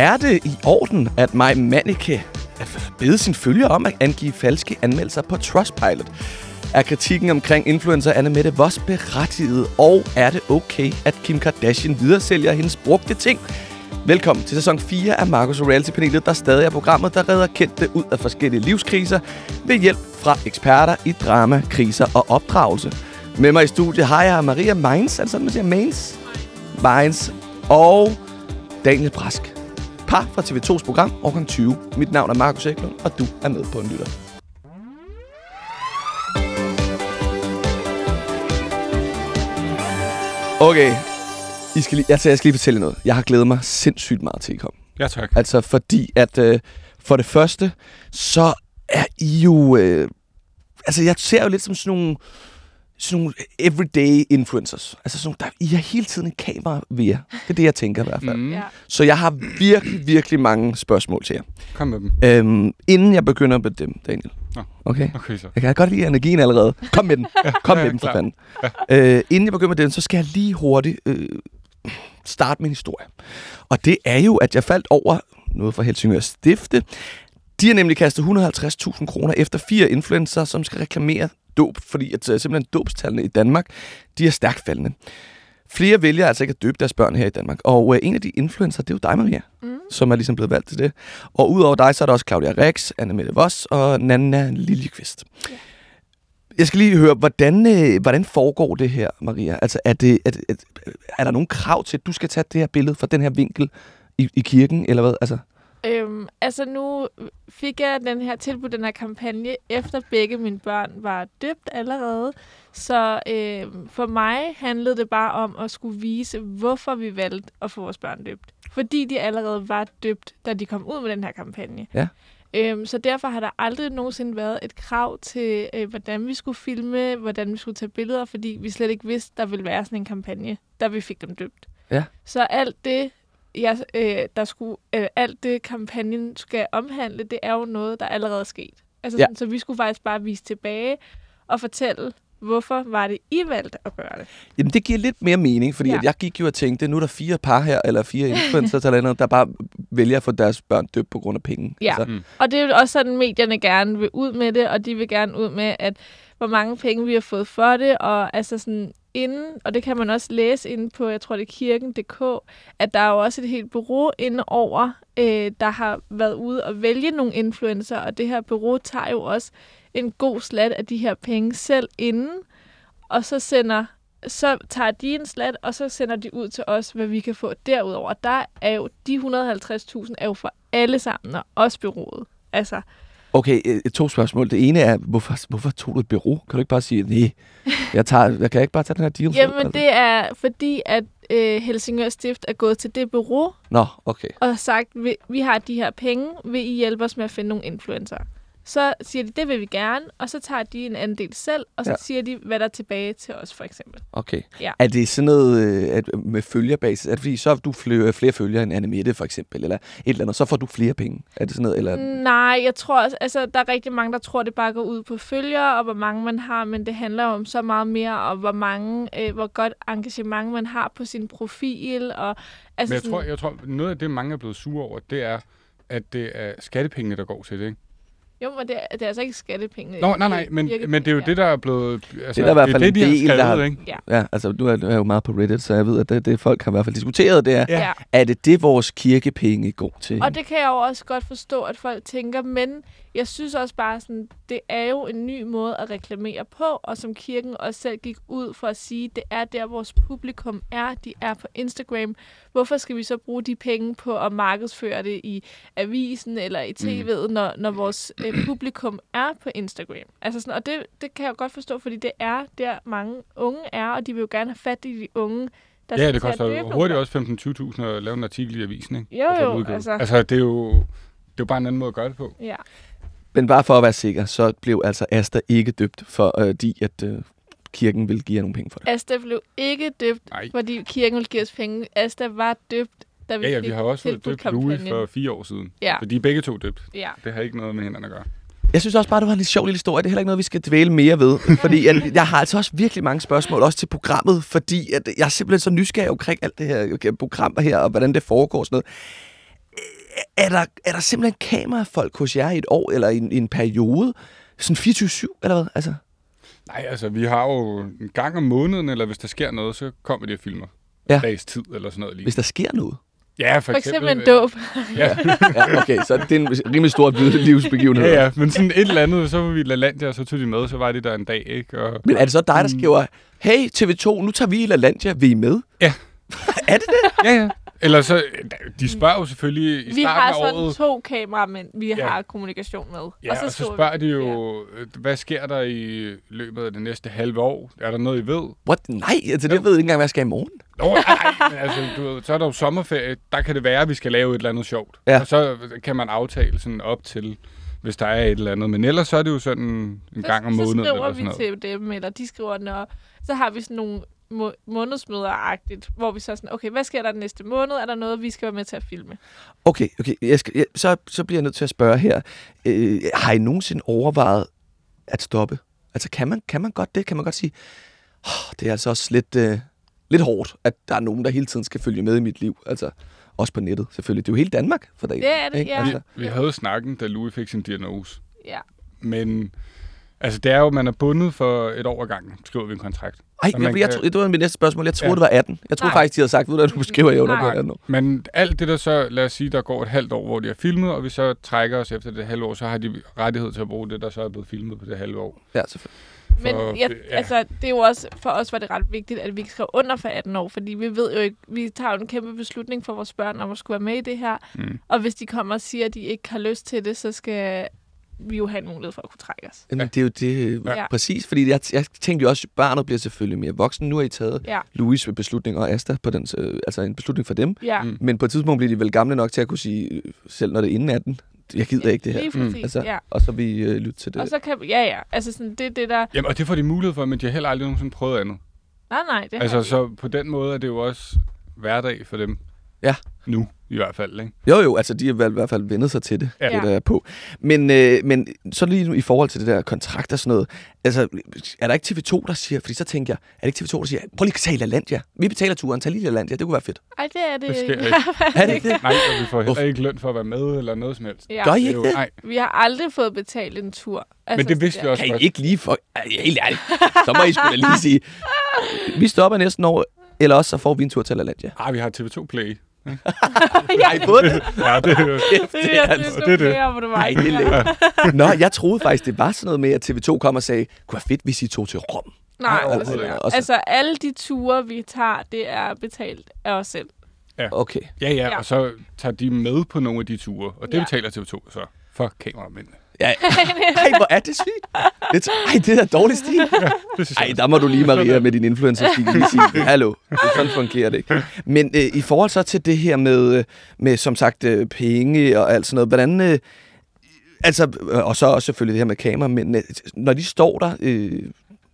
Er det i orden, at Maj Manike bede sin følger om at angive falske anmeldelser på Trustpilot? Er kritikken omkring influencer Anne Mette Voss berettiget? Og er det okay, at Kim Kardashian videresælger hendes brugte ting? Velkommen til sæson 4 af Marcus Reality-panelet, der stadig er programmet, der redder kendte ud af forskellige livskriser ved hjælp fra eksperter i drama, kriser og opdragelse. Med mig i studiet har jeg Maria Mainz, altså sådan, man siger? Mainz? Mainz. Og Daniel Brask. Par fra TV2's program, årgang 20. Mit navn er Markus Eklund, og du er med på en lytter. Okay, I skal lige, altså, jeg skal lige fortælle noget. Jeg har glædet mig sindssygt meget til, at I kom. Ja, tak. Altså fordi, at øh, for det første, så er I jo... Øh, altså jeg ser jo lidt som sådan nogle, sådan nogle everyday influencers. Altså sådan, nogle, der, I har hele tiden en kamera ved jer. Det er det, jeg tænker i hvert fald. Mm. Ja. Så jeg har virkelig, virkelig mange spørgsmål til jer. Kom med dem. Øhm, inden jeg begynder med dem, Daniel. Nå. Okay? Okay, så. Jeg kan godt lide energien allerede. Kom med den. Kom ja, med den, for klar. fanden. Øh, inden jeg begynder med den, så skal jeg lige hurtigt øh, starte min historie. Og det er jo, at jeg faldt over noget fra Helsingør Stifte. De har nemlig kastet 150.000 kroner efter fire influencer, som skal reklamere dåb, fordi at, øh, simpelthen dåbstallene i Danmark, de er stærkt faldende. Flere vælger altså ikke at døbe deres børn her i Danmark. Og øh, en af de influencer, det er jo dig, Maria, mm. som er ligesom blevet valgt til det. Og udover dig, så er der også Claudia Rex, Anne Mette Voss og Nana Liljeqvist. Jeg skal lige høre, hvordan, øh, hvordan foregår det her, Maria? Altså, er, det, er, er, er der nogen krav til, at du skal tage det her billede fra den her vinkel i, i kirken, eller hvad? Altså, Øhm, altså nu fik jeg den her tilbud, den her kampagne, efter begge mine børn var døbt allerede. Så øhm, for mig handlede det bare om at skulle vise, hvorfor vi valgte at få vores børn døbt. Fordi de allerede var døbt, da de kom ud med den her kampagne. Ja. Øhm, så derfor har der aldrig nogensinde været et krav til, øh, hvordan vi skulle filme, hvordan vi skulle tage billeder, fordi vi slet ikke vidste, der ville være sådan en kampagne, da vi fik dem døbt. Ja. Så alt det, jeg, øh, der skulle, øh, alt det, kampagnen skal omhandle, det er jo noget, der allerede er sket. Altså, Ja. sådan, så vi skulle faktisk bare vise tilbage og fortælle, hvorfor var det, I valgte at gøre det. jamen, det giver lidt mere mening, fordi ja. At jeg gik jo og tænkte, nu er der fire par her, eller fire influencers eller andet, der bare vælger at få deres børn døbt på grund af penge. Ja. Altså, Mm. Og det er jo også sådan, medierne gerne vil ud med det, og de vil gerne ud med, at hvor mange penge vi har fået for det, og altså sådan inden, og det kan man også læse inde på, jeg tror det er kirken.dk, at der er jo også et helt bureau inde over, øh, der har været ude og vælge nogle influencer, og det her bureau tager jo også en god slat af de her penge selv inden, og så sender så tager de en slat, og så sender de ud til os, hvad vi kan få derudover. Der er jo, de 150.000 er jo for alle sammen, og også bureauet. Altså, Okay, øh, to spørgsmål. Det ene er, hvorfor, hvorfor tog du et bureau? Kan du ikke bare sige, nej, jeg, tager, jeg kan ikke bare tage den her deal? selv?" Jamen, Altså. det er fordi, at øh, Helsingør Stift er gået til det bureau Nå, okay. og sagt, vi, vi har de her penge, vil I hjælpe os med at finde nogle influencer? Så siger de, det vil vi gerne, og så tager de en andel selv, og så Ja. siger de, hvad der er tilbage til os, for eksempel. okay. Ja. Er det sådan noget øh, at, med følgerbasis? Er det fordi, så har du flere, flere følgere end Anne Mette, for eksempel, eller et eller andet, så får du flere penge? Er det sådan noget, eller... Nej, jeg tror også, altså, der er rigtig mange, der tror, det bare går ud på følgere, og hvor mange man har, men det handler om så meget mere, og hvor mange, øh, hvor godt engagement man har på sin profil, og altså Men jeg sådan, tror, jeg tror, noget af det, mange er blevet sure over, det er, at det er skattepengene, der går til det, ikke? Jo, men det er, det er altså ikke skattepenge. Nå, nej, nej, men, men det er jo det, der er blevet... Altså, Det er der i hvert fald det, en de del, der har- ikke? Ja, altså du er, du er jo meget på Reddit, så jeg ved, at det, det folk har i hvert fald diskuteret, det er, Ja. ja. er det det, vores kirkepenge går til? Og det kan jeg jo også godt forstå, at folk tænker, men jeg synes også bare sådan, det er jo en ny måde at reklamere på, og som kirken også selv gik ud for at sige, det er der, vores publikum er, de er på Instagram. Hvorfor skal vi så bruge de penge på at markedsføre det i avisen eller i tv'et, mm. når, når vores øh, publikum er på Instagram? Altså sådan, og det, det kan jeg godt forstå, fordi det er der mange unge er, og de vil jo gerne have fat i de unge, der Ja, det til at koster hurtigt også 15-20.000 at lave en artikel i avisen, ikke? Jo, det jo, altså. altså, det er jo... Det er jo bare en anden måde at gøre det på. Ja. Men bare for at være sikker, så blev altså Asta ikke døbt, fordi at øh, kirken ville give jer nogle penge for det. Asta blev ikke døbt, Nej. fordi kirken ville give os penge. Asta var døbt, da vi Ja, ja, vi har også fået døbt Louis for fire år siden. Ja. Så de er begge to døbt. Ja. Det har ikke noget med hinanden at gøre. Jeg synes også bare, det var en sjov lille historie. Det er heller ikke noget, vi skal dvæle mere ved. Fordi jeg, jeg har altså også virkelig mange spørgsmål, også til programmet, fordi at jeg er simpelthen så nysgerrig omkring alt det her program her, og hvordan det foregår og sådan noget. er der, er der simpelthen kamerafolk hos jer i et år, eller i en, i en periode? Sådan 24-7, eller hvad? Altså, Nej, altså, vi har jo en gang om måneden, eller hvis der sker noget, så kommer de og filmer. Ja. Dags tid, eller sådan noget lige. hvis der sker noget. Ja, for, For eksempel en øh, dåb. Ja, Ja, okay, så det er en rimelig stor livsbegivenhed. ja, ja, men sådan et eller andet, så var vi i LaLandia, og så tog de med, så var de der en dag, ikke? Og, Men er det så dig, der skriver, hey TV2, nu tager vi i LaLandia, vil I med? Ja. er det det? ja, ja. Eller så, de spørger jo selvfølgelig i Vi starten har af sådan året. to kameraer, vi Ja. har kommunikation med. Ja, og så, og så skriver vi- spørger de jo, øh, hvad sker der i løbet af det næste halve år? Er der noget, I ved? What? Nej, altså det ved jeg ikke engang, hvad jeg skal i morgen. Nå, nej, men altså, du så er der jo sommerferie. Der kan det være, at vi skal lave et eller andet sjovt. Ja. Og så kan man aftale sådan op til, hvis der er et eller andet. Men ellers så er det jo sådan en gang om så, måneden så eller skriver sådan vi noget. til dem, eller de skriver, når så har vi sådan nogle må- månedsmøder-agtigt, hvor vi så er sådan, okay, hvad sker der den næste måned? Er der noget, vi skal være med til at filme? Okay, okay. Jeg skal, jeg, så, så bliver jeg nødt til at spørge her. Øh, har I nogensinde overvejet at stoppe? Altså, kan man, kan man godt det? Kan man godt sige, oh, det er altså også lidt, øh, lidt hårdt, at der er nogen, der hele tiden skal følge med i mit liv. Altså, også på nettet, selvfølgelig. Det er jo hele Danmark for dag. Det er det, ikke? ja. Altså, Vi havde snakken, da Louis fik sin diagnose. Ja. Men altså, det er jo, at man er bundet for et år ad gangen, skriver vi en kontrakt. ej, jeg, jeg, kan- tro, det var mit næste spørgsmål. Jeg troede, Ja. det var 18. Jeg troede Nej. faktisk, de havde sagt, ved du, hvad, du skriver jeg under på Nej. 18 år. Men alt det der så, lad os sige, der går et halvt år, hvor de har filmet, og vi så trækker os efter det halve år, så har de rettighed til at bruge det, der så er blevet filmet på det halve år. Ja, selvfølgelig. Men For- jeg, ja. altså, det er jo også, for os var det ret vigtigt, at vi ikke skrev under for 18 år, fordi vi ved jo ikke, vi tager jo en kæmpe beslutning for vores børn om at skulle være med i det her. Mm. Og hvis de kommer og siger, at de ikke har lyst til det, så skal vi jo have en mulighed for at kunne trække os. Jamen, det er jo det, Ja. præcis. Fordi jeg, jeg tænkte jo også, at barnet bliver selvfølgelig mere voksen. Nu har I taget Ja, Louis ved beslutning og Asta på den, øh, altså en beslutning for dem. ja. Mm. Men på et tidspunkt bliver de vel gamle nok til at kunne sige, øh, selv når det er inden 18, jeg gider ikke det her. Lige Mm. Altså, ja. Og så vil I øh, lytte til det. Og så kan ja, ja. Altså sådan, det det der... Jamen, og det får de mulighed for, men de har heller aldrig nogensinde prøvet andet. Nej, nej, det Altså, vi. så på den måde er det jo også hverdag for dem. Ja. Nu, i hvert fald, ikke? Jo, jo, altså de har vel i hvert fald vendet sig til det, Ja. det der er på. Men, øh, men så lige nu i forhold til det der kontrakt og sådan noget, altså er der ikke TV2, der siger, fordi så tænker jeg, er det ikke TV2, der siger, prøv lige at tage LaLandia. Vi betaler turen, tag lige LaLandia, det kunne være fedt. Ej, det er det. Det sker ikke. Er det ikke det? Nej, vi får heller ikke løn for at være med, eller noget som helst. ja. Gør I ikke det? Nej, Vi har aldrig fået betalt en tur. Altså, men det vidste vi også Kan I ikke lige få... Ej, helt ærligt. Så må I da lige sige, vi stopper næsten år, eller også så får vi en tur til LaLandia. Ah, vi har TV2 Play. Har I fået det? Ja, det er jo... Det er, det, det er det. Mere, hvor du var. Nej, det er. Nå, jeg troede faktisk, det var sådan noget med, at TV2 kom og sagde, kunne være fedt, hvis I tog til Rom. Nej, Nej, altså, ikke. Også- altså alle de ture, vi tager, det er betalt af os selv. Okay. Ja, ja, Ja. og så tager de med på nogle af de ture, og det Ja. betaler TV2 så for kameramændene. Ja. Ej, hvor er det sygt. Det, ej, det er dårlig stil. Ej, der må du lige, Maria, med din influencer-stil lige sige, hallo, det, sådan fungerer det ikke. Men øh, i forhold så til det her med, øh, med som sagt, øh, penge og alt sådan noget, hvordan... Øh, altså, øh, og så også selvfølgelig det her med kamera, men øh, når de står der øh,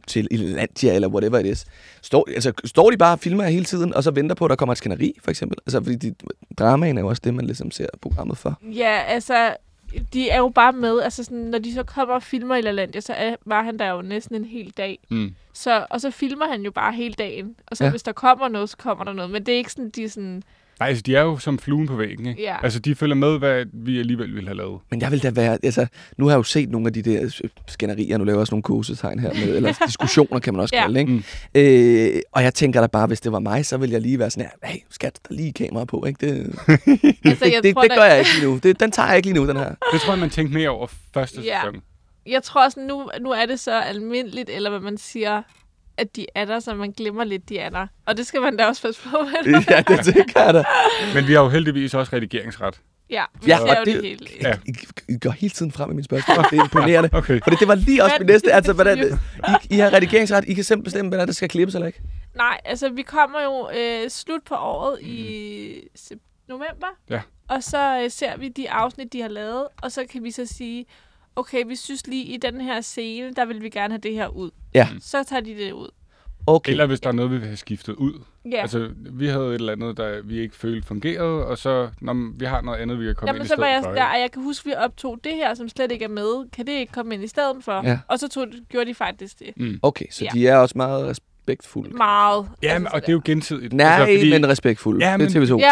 til Irlandia eller whatever it is, står, altså, står de bare og filmer hele tiden, og så venter på, at der kommer et skænderi, for eksempel? Altså, fordi de, dramaen er jo også det, man ligesom ser programmet for. Ja, altså, de er jo bare med. Altså, sådan, når de så kommer og filmer i LaLandia, så er, var han der jo næsten en hel dag. Mm. Så, og så filmer han jo bare hele dagen. Og så Ja. hvis der kommer noget, så kommer der noget. Men det er ikke sådan, de sådan... Nej, altså, de er jo som fluen på væggen, ikke? Ja. Altså, de følger med, hvad vi alligevel ville have lavet. Men jeg vil da være, altså, nu har jeg jo set nogle af de der øh, skænderier, nu laver jeg også nogle kursetegn her med, eller diskussioner kan man også Ja. kalde det, ikke? Øh, og jeg tænker da bare, hvis det var mig, så ville jeg lige være sådan her, hey, skat, der er lige kamera på, ikke? Det, Altså, jeg, det, tror, det da- gør jeg ikke lige nu. Det, den tager jeg ikke lige nu, den her. Det tror jeg, man tænkte mere over første Ja. sæson. jeg tror også, nu, nu er det så almindeligt, eller hvad man siger, at de er der, så man glemmer lidt, de er der. Og det skal man da også passe på med. ja, det tænker jeg da. Men vi har jo heldigvis også redigeringsret. Ja, vi Ja, ser og jo det- det, hele. Ja. I, I går hele tiden frem med mine spørgsmål. Det er imponerende. Okay. For det var lige også min næste. Altså, er det, hvordan, I, I har redigeringsret. I kan selv bestemme, hvad der skal klippes eller ikke. Nej, altså vi kommer jo øh, slut på året i sep- november. Ja. Og så øh, ser vi de afsnit, de har lavet, og så kan vi så sige, okay, vi synes lige i den her scene, der vil vi gerne have det her ud. Ja. Så tager de det ud. Okay. Eller hvis der er noget, vi vil have skiftet ud. Ja. Altså, vi havde et eller andet, der vi ikke følte fungerede, og så, når vi har noget andet, vi kan komme Jamen, ind i så var jeg for. der, og jeg kan huske, vi optog det her, som slet ikke er med. Kan det ikke komme ind i stedet for? Ja. Og så tog, gjorde de faktisk det. Mm. Okay, så Ja. de er også meget respektfulde. Meget. Ja, men, og det er jo gensidigt. Nej, Altså, fordi- men respektfulde. Ja, det er men- TV2.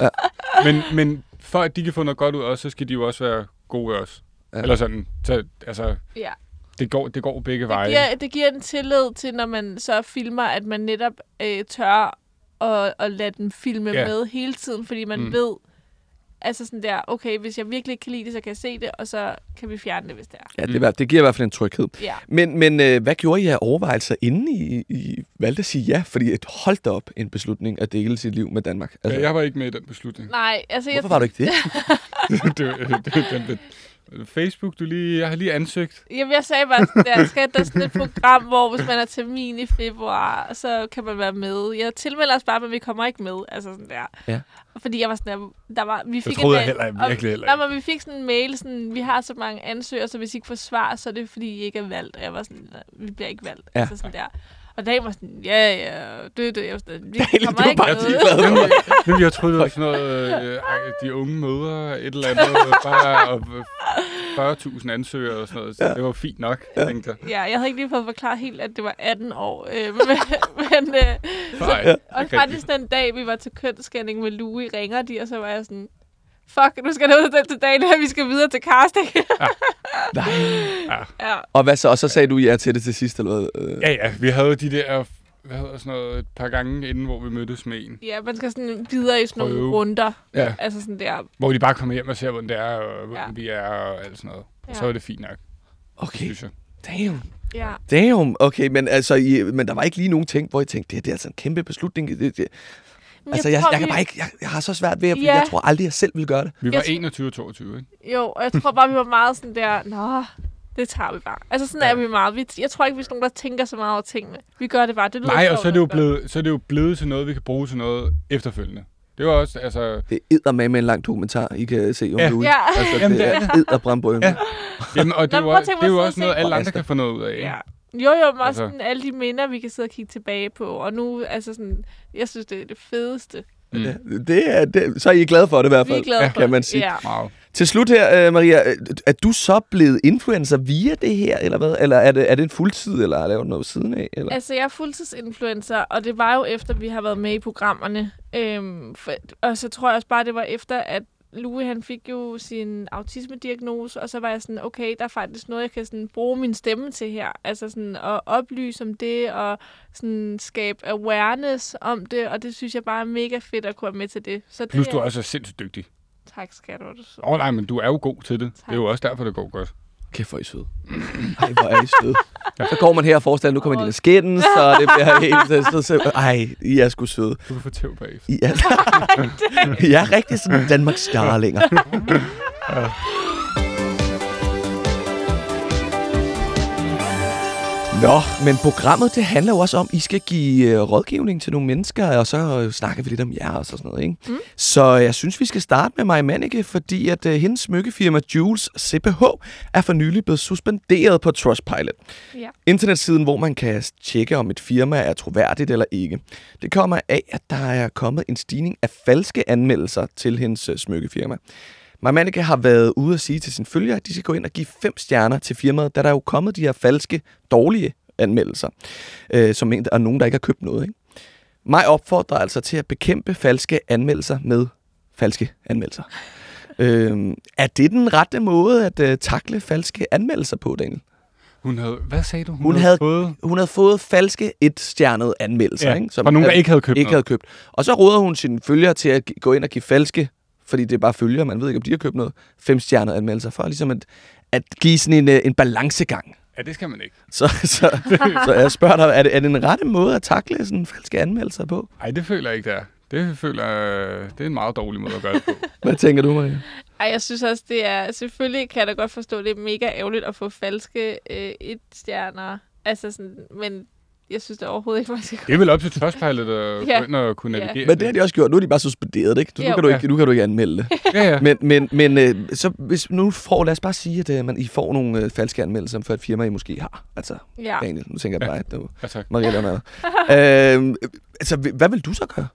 Ja, men, men for at de kan få noget godt ud af os, så skal de jo også være gode også. Ja. Ja. Eller sådan, så, altså, Ja. det går, det går begge Det veje. giver, det giver en tillid til, når man så filmer, at man netop øh, tør at, at lade den filme Ja. med hele tiden, fordi man mm. Ved, altså sådan der, okay, hvis jeg virkelig ikke kan lide det, så kan jeg se det, og så kan vi fjerne det, hvis det er. Ja, det, er- det giver i hvert fald en tryghed. Ja. Men, men øh, hvad gjorde I af overvejelser, inden I, I valgte at sige ja? Fordi et holdt op en beslutning at dele sit liv med Danmark. Altså, jeg var ikke med i den beslutning. Nej, altså jeg, Hvorfor var du ikke det? det, det, det, den, Facebook, du lige, jeg har lige ansøgt. Jamen, jeg sagde bare sådan der, skal der sådan et program, hvor hvis man har termin i februar, så kan man være med. Jeg tilmelder os bare, men vi kommer ikke med. Altså sådan der. Ja. Fordi jeg var sådan der, der var, vi fik troede en jeg heller- og- virkelig heller Nej, ikke. men vi fik sådan en mail, sådan, vi har så mange ansøgere, så hvis I ikke får svar, så er det fordi, I ikke er valgt. Og jeg var sådan, vi bliver ikke valgt. Ja. Altså sådan der. Og Daniel var sådan, ja, ja, det, det, jeg var sådan, vi Daniel, kommer er ikke ligeglad. Jamen, jamen, jeg troede, det var sådan noget, øh, de unge møder et eller andet, bare og, øh, 40.000 ansøgere og sådan noget. Så Ja. det var fint nok, ja. tænkte jeg. Ja, jeg havde ikke lige fået forklaret helt, at det var 18 år. Øh, men, men øh, Nej, Ja. Og faktisk den dag, vi var til kønsscanning med Louis, ringer de, og så var jeg sådan, fuck, nu skal det ud til dagen her, vi skal videre til casting. Nej. ja. Og hvad så? Og så sagde du ja til det til sidst, eller hvad? Øh, Ja, ja, vi havde de der, hvad hedder sådan noget, et par gange inden, hvor vi mødtes med en. ja, man skal sådan videre i sådan nogle Prøve. runder. Ja. Altså sådan der. Hvor de bare kommer hjem og ser, hvordan det er, og hvordan Ja. vi er, og alt sådan noget. Ja. Ja. Så var det fint nok, Okay, synes jeg. damn. Ja. Damn, okay, men altså, I, men der var ikke lige nogen ting, hvor I tænkte, det, her, det er altså en kæmpe beslutning. Det, det, altså, jeg, tror, jeg, kan vi- bare ikke, jeg, jeg har så svært ved, at Ja. jeg tror aldrig, jeg selv ville gøre det. Vi var tror- 21 og 22, ikke? Jo, og jeg tror bare, vi var meget sådan der, nå, det tager vi bare. Altså sådan ja. Er vi meget. Vi, jeg tror ikke, vi er sådan nogen, der tænker så meget over tingene. Vi gør det bare. Det lyder Nej, og så er, det jo blevet, så er det jo blevet til noget, vi kan bruge til noget efterfølgende. Det var også, altså... Det er med med en lang dokumentar, I kan se om Ja. det ude. Ja. Altså, Jamen, det det er edderbrandbrød. Ja. Jamen, og det, Nå, er tænke det er jo også noget, alle andre kan få noget ud af? Ja. Jo, jo, men også Altså. sådan, alle de minder, vi kan sidde og kigge tilbage på. Og nu, altså sådan, jeg synes, det er det fedeste. Mm. Ja, det er, det, så er I glade for det i hvert er fald, for kan man det. sige. Ja. Wow. Til slut her, øh, Maria, øh, er du så blevet influencer via det her, eller hvad? Eller er det, er det en fuldtid, eller har du lavet noget siden af? Eller? Altså, jeg er fuldtidsinfluencer, og det var jo efter, vi har været med i programmerne. Øhm, for, og så tror jeg også bare, det var efter, at Louis han fik jo sin autismediagnose, og så var jeg sådan, okay, der er faktisk noget, jeg kan sådan bruge min stemme til her. Altså sådan at oplyse om det, og sådan skabe awareness om det, og det synes jeg bare er mega fedt at kunne være med til det. Så det Plus, du er også sindssygt dygtig. Tak, er du. Åh oh, nej, men du er jo god til det. Tak. Det er jo også derfor, det går godt. Kæft, hvor er I søde. Ej, hvor er I søde. Så går man her og forestiller, nu kommer de skændens, så det bliver helt... Så, så, ej, I er sgu søde. Du kan få tæv bagefter. I er, I er rigtig sådan Danmarks darlinger. Nå, men programmet det handler jo også om, at I skal give øh, rådgivning til nogle mennesker, og så øh, snakker vi lidt om jer og så sådan noget, ikke? Mm. Så jeg synes, vi skal starte med Maja Manike, fordi at øh, hendes smykkefirma Jules CPH er for nylig blevet suspenderet på Trustpilot. Ja. Internetsiden, hvor man kan tjekke, om et firma er troværdigt eller ikke. Det kommer af, at der er kommet en stigning af falske anmeldelser til hendes øh, smykkefirma. Maja har været ude at sige til sine følgere, at de skal gå ind og give fem stjerner til firmaet, da der er jo kommet de her falske, dårlige anmeldelser, øh, som er nogen, der ikke har købt noget. Ikke? Mig opfordrer altså til at bekæmpe falske anmeldelser med falske anmeldelser. øh, er det den rette måde at øh, takle falske anmeldelser på, Daniel? Hun havde... Hvad sagde du? Hun havde- fået... Hun havde fået falske et-stjernede anmeldelser, Ja, ikke? fra nogen, der ikke havde købt ikke noget. havde købt. Og så råder hun sine følgere til at gå ind og give falske, fordi det er bare følgere, man ved ikke, om de har købt noget, femstjernede anmeldelser, for ligesom at, at give sådan en, øh, en balancegang. Ja, det skal man ikke. Så, så, så jeg spørger dig, er det, er det en rette måde at takle sådan falske anmeldelser på? Nej, det føler jeg ikke, det er. Det føler det er en meget dårlig måde at gøre det på. Hvad tænker du, Maria? Ej, jeg synes også, det er... Selvfølgelig kan jeg da godt forstå, det er mega ærgerligt at få falske øh, et-stjerner. Altså sådan, men jeg synes det overhovedet ikke, man skal Det er vel op til Trustpilot at Ja. gå ind og kunne Ja. navigere. Men det har de også gjort. Nu er de bare suspenderet, ikke? Så nu, Jo. kan du Ja. ikke, nu kan du ikke anmelde det. Ja, ja. Men, men, men øh, så hvis nu får, lad os bare sige, at øh, man, I får nogle øh, falske anmeldelser for et firma, I måske har. Altså, Ja. Daniel, nu tænker jeg Ja. bare, at det var ja tak. Maria Leonard. øh, altså, hv- hvad vil du så gøre?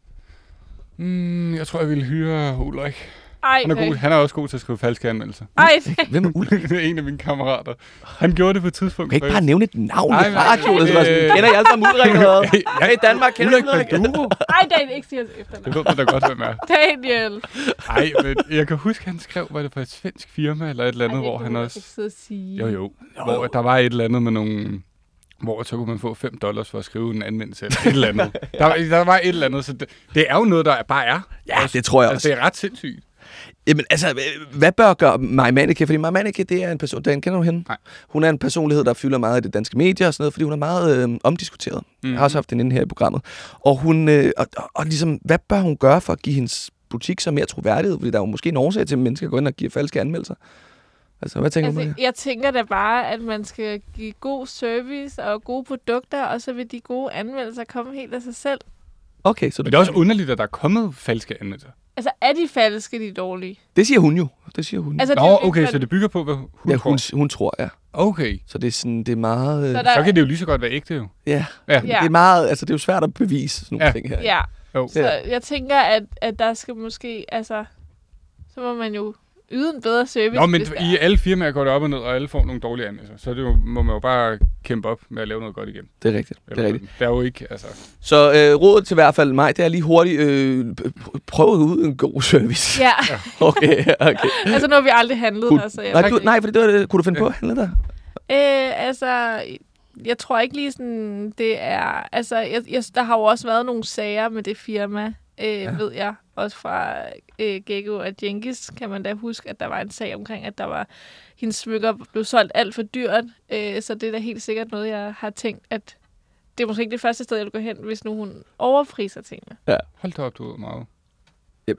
Mm, jeg tror, jeg ville hyre Ulrik. Ej, Han er, god, han er også god til at skrive falske anmeldelser. Ej, det, Hvem er Ulrik? det er en af mine kammerater. Han gjorde det på et tidspunkt. Du kan ikke bare nævne et navn i radioen. øh, sådan, kender I alle sammen Ulrik hvad? Hey, Danmark, kender Ulrik du Ulrik? Baduro. ej, Daniel, ikke sige hans Det efternavn. ved man da godt, hvem er. Daniel. Ej, men jeg kan huske, han skrev, var det for et svensk firma eller et eller andet, Ej, det hvor han også... ikke og sige. Jo, jo. Hvor der var et eller andet med nogle... Hvor så kunne man få 5 dollars for at skrive en anmeldelse eller et eller andet. Der, var- der var et eller andet, så det, det er jo noget, der bare er. Ja, det tror jeg Altså, også. det er ret sindssygt. Jamen, altså, øh, hvad bør gøre Maja Manike? Fordi Maja Manike, det er en person, den kender du hende? Nej. Hun er en personlighed, der fylder meget i det danske medier og sådan noget, fordi hun er meget øh, omdiskuteret. Mm. Jeg har også haft hende inde her i programmet. Og hun, øh, og, og, og ligesom, hvad bør hun gøre for at give hendes butik så mere troværdighed? Fordi der er jo måske en årsag til, at mennesker går ind og giver falske anmeldelser. Altså, hvad tænker du Altså, det? jeg tænker da bare, at man skal give god service og gode produkter, og så vil de gode anmeldelser komme helt af sig selv. Okay, så Men du, det er også underligt, at der er kommet falske anmeldelser. Altså, er de falske, de dårlige? det siger hun jo. Det siger hun. Altså, Nå, okay, så det bygger på, hvad hun ja, tror. hun, hun tror, ja. Okay, Så det er sådan, det er meget... Øh, Så der- så kan det jo lige så godt være ægte, jo. ja, Ja. Ja. det er meget, altså det er jo svært at bevise sådan nogle Ja. ting her. Ja, Jo. så jeg tænker, at, at der skal måske, altså, så må man jo yde en bedre service. Nå, men i er. alle firmaer går det op og ned, og alle får nogle dårlige anmeldelser. Så det jo, må man jo bare kæmpe op med at lave noget godt igen. Det er rigtigt. Det er Eller rigtigt. Det er jo ikke, altså... Så øh, rådet til i hvert fald mig, det er lige hurtigt, øh, pr- prøv ud en god service. Ja, Okay, okay. altså nu har vi aldrig handlet Kunne- der, så jeg Nej, du, nej, for det var det. Kunne du finde på at handle der? Øh, altså, jeg tror ikke lige sådan, det er... Altså, jeg, jeg, der har jo også været nogle sager med det firma, øh, Ja. ja. ved jeg. Også fra øh, Gecko og Jenkins kan man da huske, at der var en sag omkring, at der var hendes smykker blev solgt alt for dyrt. Øh, så det er da helt sikkert noget, jeg har tænkt, at det er måske ikke det første sted, jeg vil gå hen, hvis nu hun overpriser tingene. Hold da op, du meget.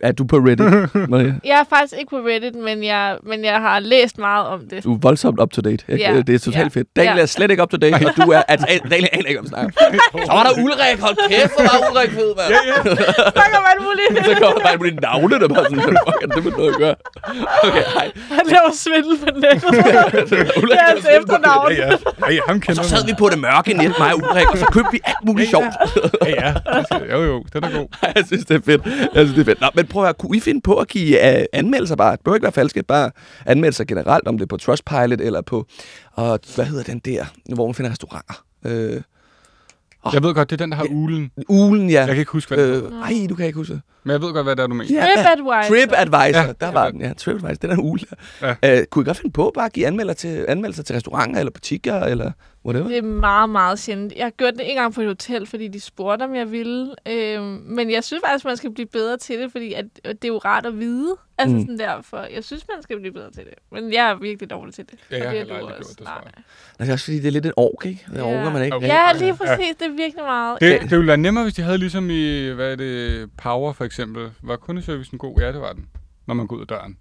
Er du på Reddit, Maria? Jeg er faktisk ikke på Reddit, men jeg, men jeg har læst meget om det. Du er voldsomt up to date. Jeg, Ja. Det er totalt Ja. fedt. Daniel Ja. er slet ikke up to date, og du er... Altså, Daniel aner ikke, om snakker. Så var der Ulrik. Hold kæft, hvor var Ulrik fed, mand. Snakker man muligt. Så kommer der bare en navne, der bare sådan, fuck er det med noget at gøre? Okay, hej. Han laver svindel på nettet. Ulrik, Det er hans efternavn. Ja, ja. Ej, ham kender Så sad vi på det mørke net, mig og Ulrik, og så købte vi alt muligt sjovt. Ja, ja. skal- Jo, jo, den er god. jeg synes, det er fedt. Jeg synes, det er fedt. Nå, men prøv at høre, kunne I finde på at give uh, anmeldelser bare? Det behøver ikke være falske, bare anmeldelser generelt, om det er på Trustpilot eller på, og hvad hedder den der, hvor man finder restauranter? Øh, Jeg ved godt, det er den, der har ulen. ulen, ja. Jeg kan ikke huske, hvad den Øh, hedder. ej, du kan ikke huske det. Men jeg ved godt, hvad det er, du mener. Ja, TripAdvisor. TripAdvisor, Ja, der det var er den, ja. TripAdvisor, den er en ule. Ja. Ja. Uh, kunne I godt finde på bare at give anmeldelser til, anmeldelser til restauranter eller butikker eller whatever? Det er meget, meget sjældent. Jeg har gjort det en gang på et hotel, fordi de spurgte, om jeg ville. Øhm, men jeg synes faktisk, man skal blive bedre til det, fordi at, at det er jo rart at vide. Altså Mm. sådan derfor. Jeg synes, man skal blive bedre til det. Men jeg er virkelig dårlig til det. Ja, jeg har det er heller du aldrig også. gjort det. Nej. Det er også fordi, det er lidt en ork, ikke? Det Ja. orker man ikke. Okay. Ja, lige præcis. Det er virkelig meget. Det, det ville være nemmere, hvis de havde ligesom i, hvad er det, Power for eksempel. Var kundeservicen god? Ja, det var den. Når man går ud af døren.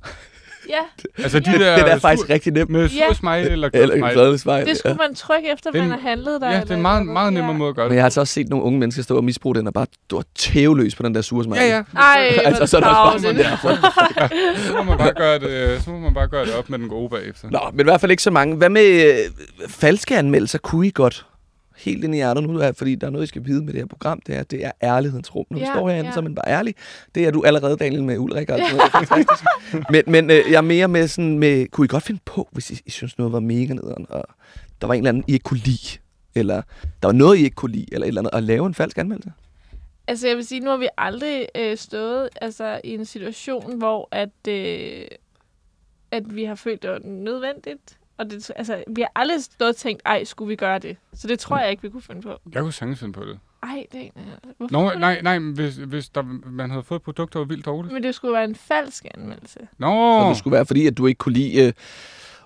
Ja, Altså de Ja. der... Det er faktisk sur, rigtig nemt. Med sur Ja. smile eller glad Eller smile. glædelig smile. det skulle man trykke efter, er man har handlet der. Ja, det er en meget, meget nemmere ja. måde at gøre Men det. jeg har altså også set nogle unge mennesker stå og misbruge den og bare stå tæveløs på den der sure smile. Ja, ja. Ej, altså, så er der også bare sådan der. Så må man bare gøre det, så må man bare gøre det op med den gode bagefter. Nå, men i hvert fald ikke så mange. Hvad med øh, falske anmeldelser? Kunne I godt? Helt ind i hjertet nu, er, fordi der er noget, I skal vide med det her program, det er, det er ærlighedens rum. Når vi Ja, står herinde, ja. så er man bare ærlig. Det er du allerede, Daniel, med Ulrik. Og alt noget. Fantastisk. men men øh, jeg er mere med sådan, med, kunne I godt finde på, hvis I, I synes noget var mega nederen, og der var en eller anden, I ikke kunne lide, eller der var noget, I ikke kunne lide, eller et eller andet, at lave en falsk anmeldelse? Altså, jeg vil sige, nu har vi aldrig øh, stået altså, i en situation, hvor at, øh, at vi har følt, det nødvendigt. Og det, altså, vi har aldrig stået og tænkt, ej, skulle vi gøre det? Så det tror jeg ikke, vi kunne finde på. Jeg kunne sagtens finde på det. Ej, det er hvorfor Nå, nej, nej, men hvis, hvis der, man havde fået et produkt, der var vildt dårligt. Men det skulle være en falsk anmeldelse. Nå, Så det skulle være, fordi at du ikke kunne lide øh,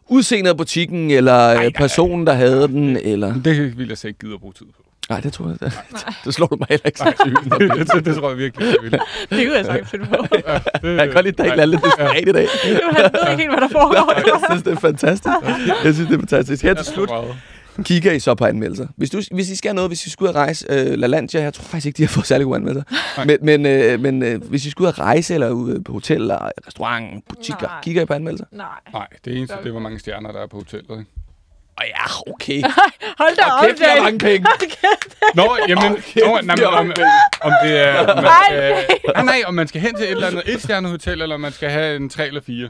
udseendet af butikken, eller øh, nej, personen, der havde den, eller... det ville jeg så ikke gide at bruge tid på. Nej, det tror jeg, det, det slår du mig heller ikke så det, det, det tror jeg virkelig, jeg ville. Det kunne jeg sagtens finde på. Ja, det, Jeg kan godt lide, at der ikke er lidt desperat i dag. Han ved ikke helt, hvad der foregår. Jeg synes, det er fantastisk. Jeg synes, det er fantastisk. Her til slut kigger I så på anmeldelser. Hvis, du, hvis I skal noget, hvis I skal ud at rejse, øh, LaLandia, jeg tror faktisk ikke, de har fået særlig gode anmeldelser. Men, men, øh, men øh, hvis I skal ud at rejse, eller ud på hotel, eller restaurant, butikker, Nej. kigger I på anmeldelser? Nej. Nej, det eneste, det er, hvor mange stjerner, der er på hotellet. Ikke? Åh ja, okay. Hold da op, Kæft, jeg har mange penge. Nå, jamen, Okay, nå, nej, men, om, om det er... om Man Nej. skal, nej, nej, om man skal hen til et eller andet et-stjernet hotel, eller om man skal have en 3 eller 4.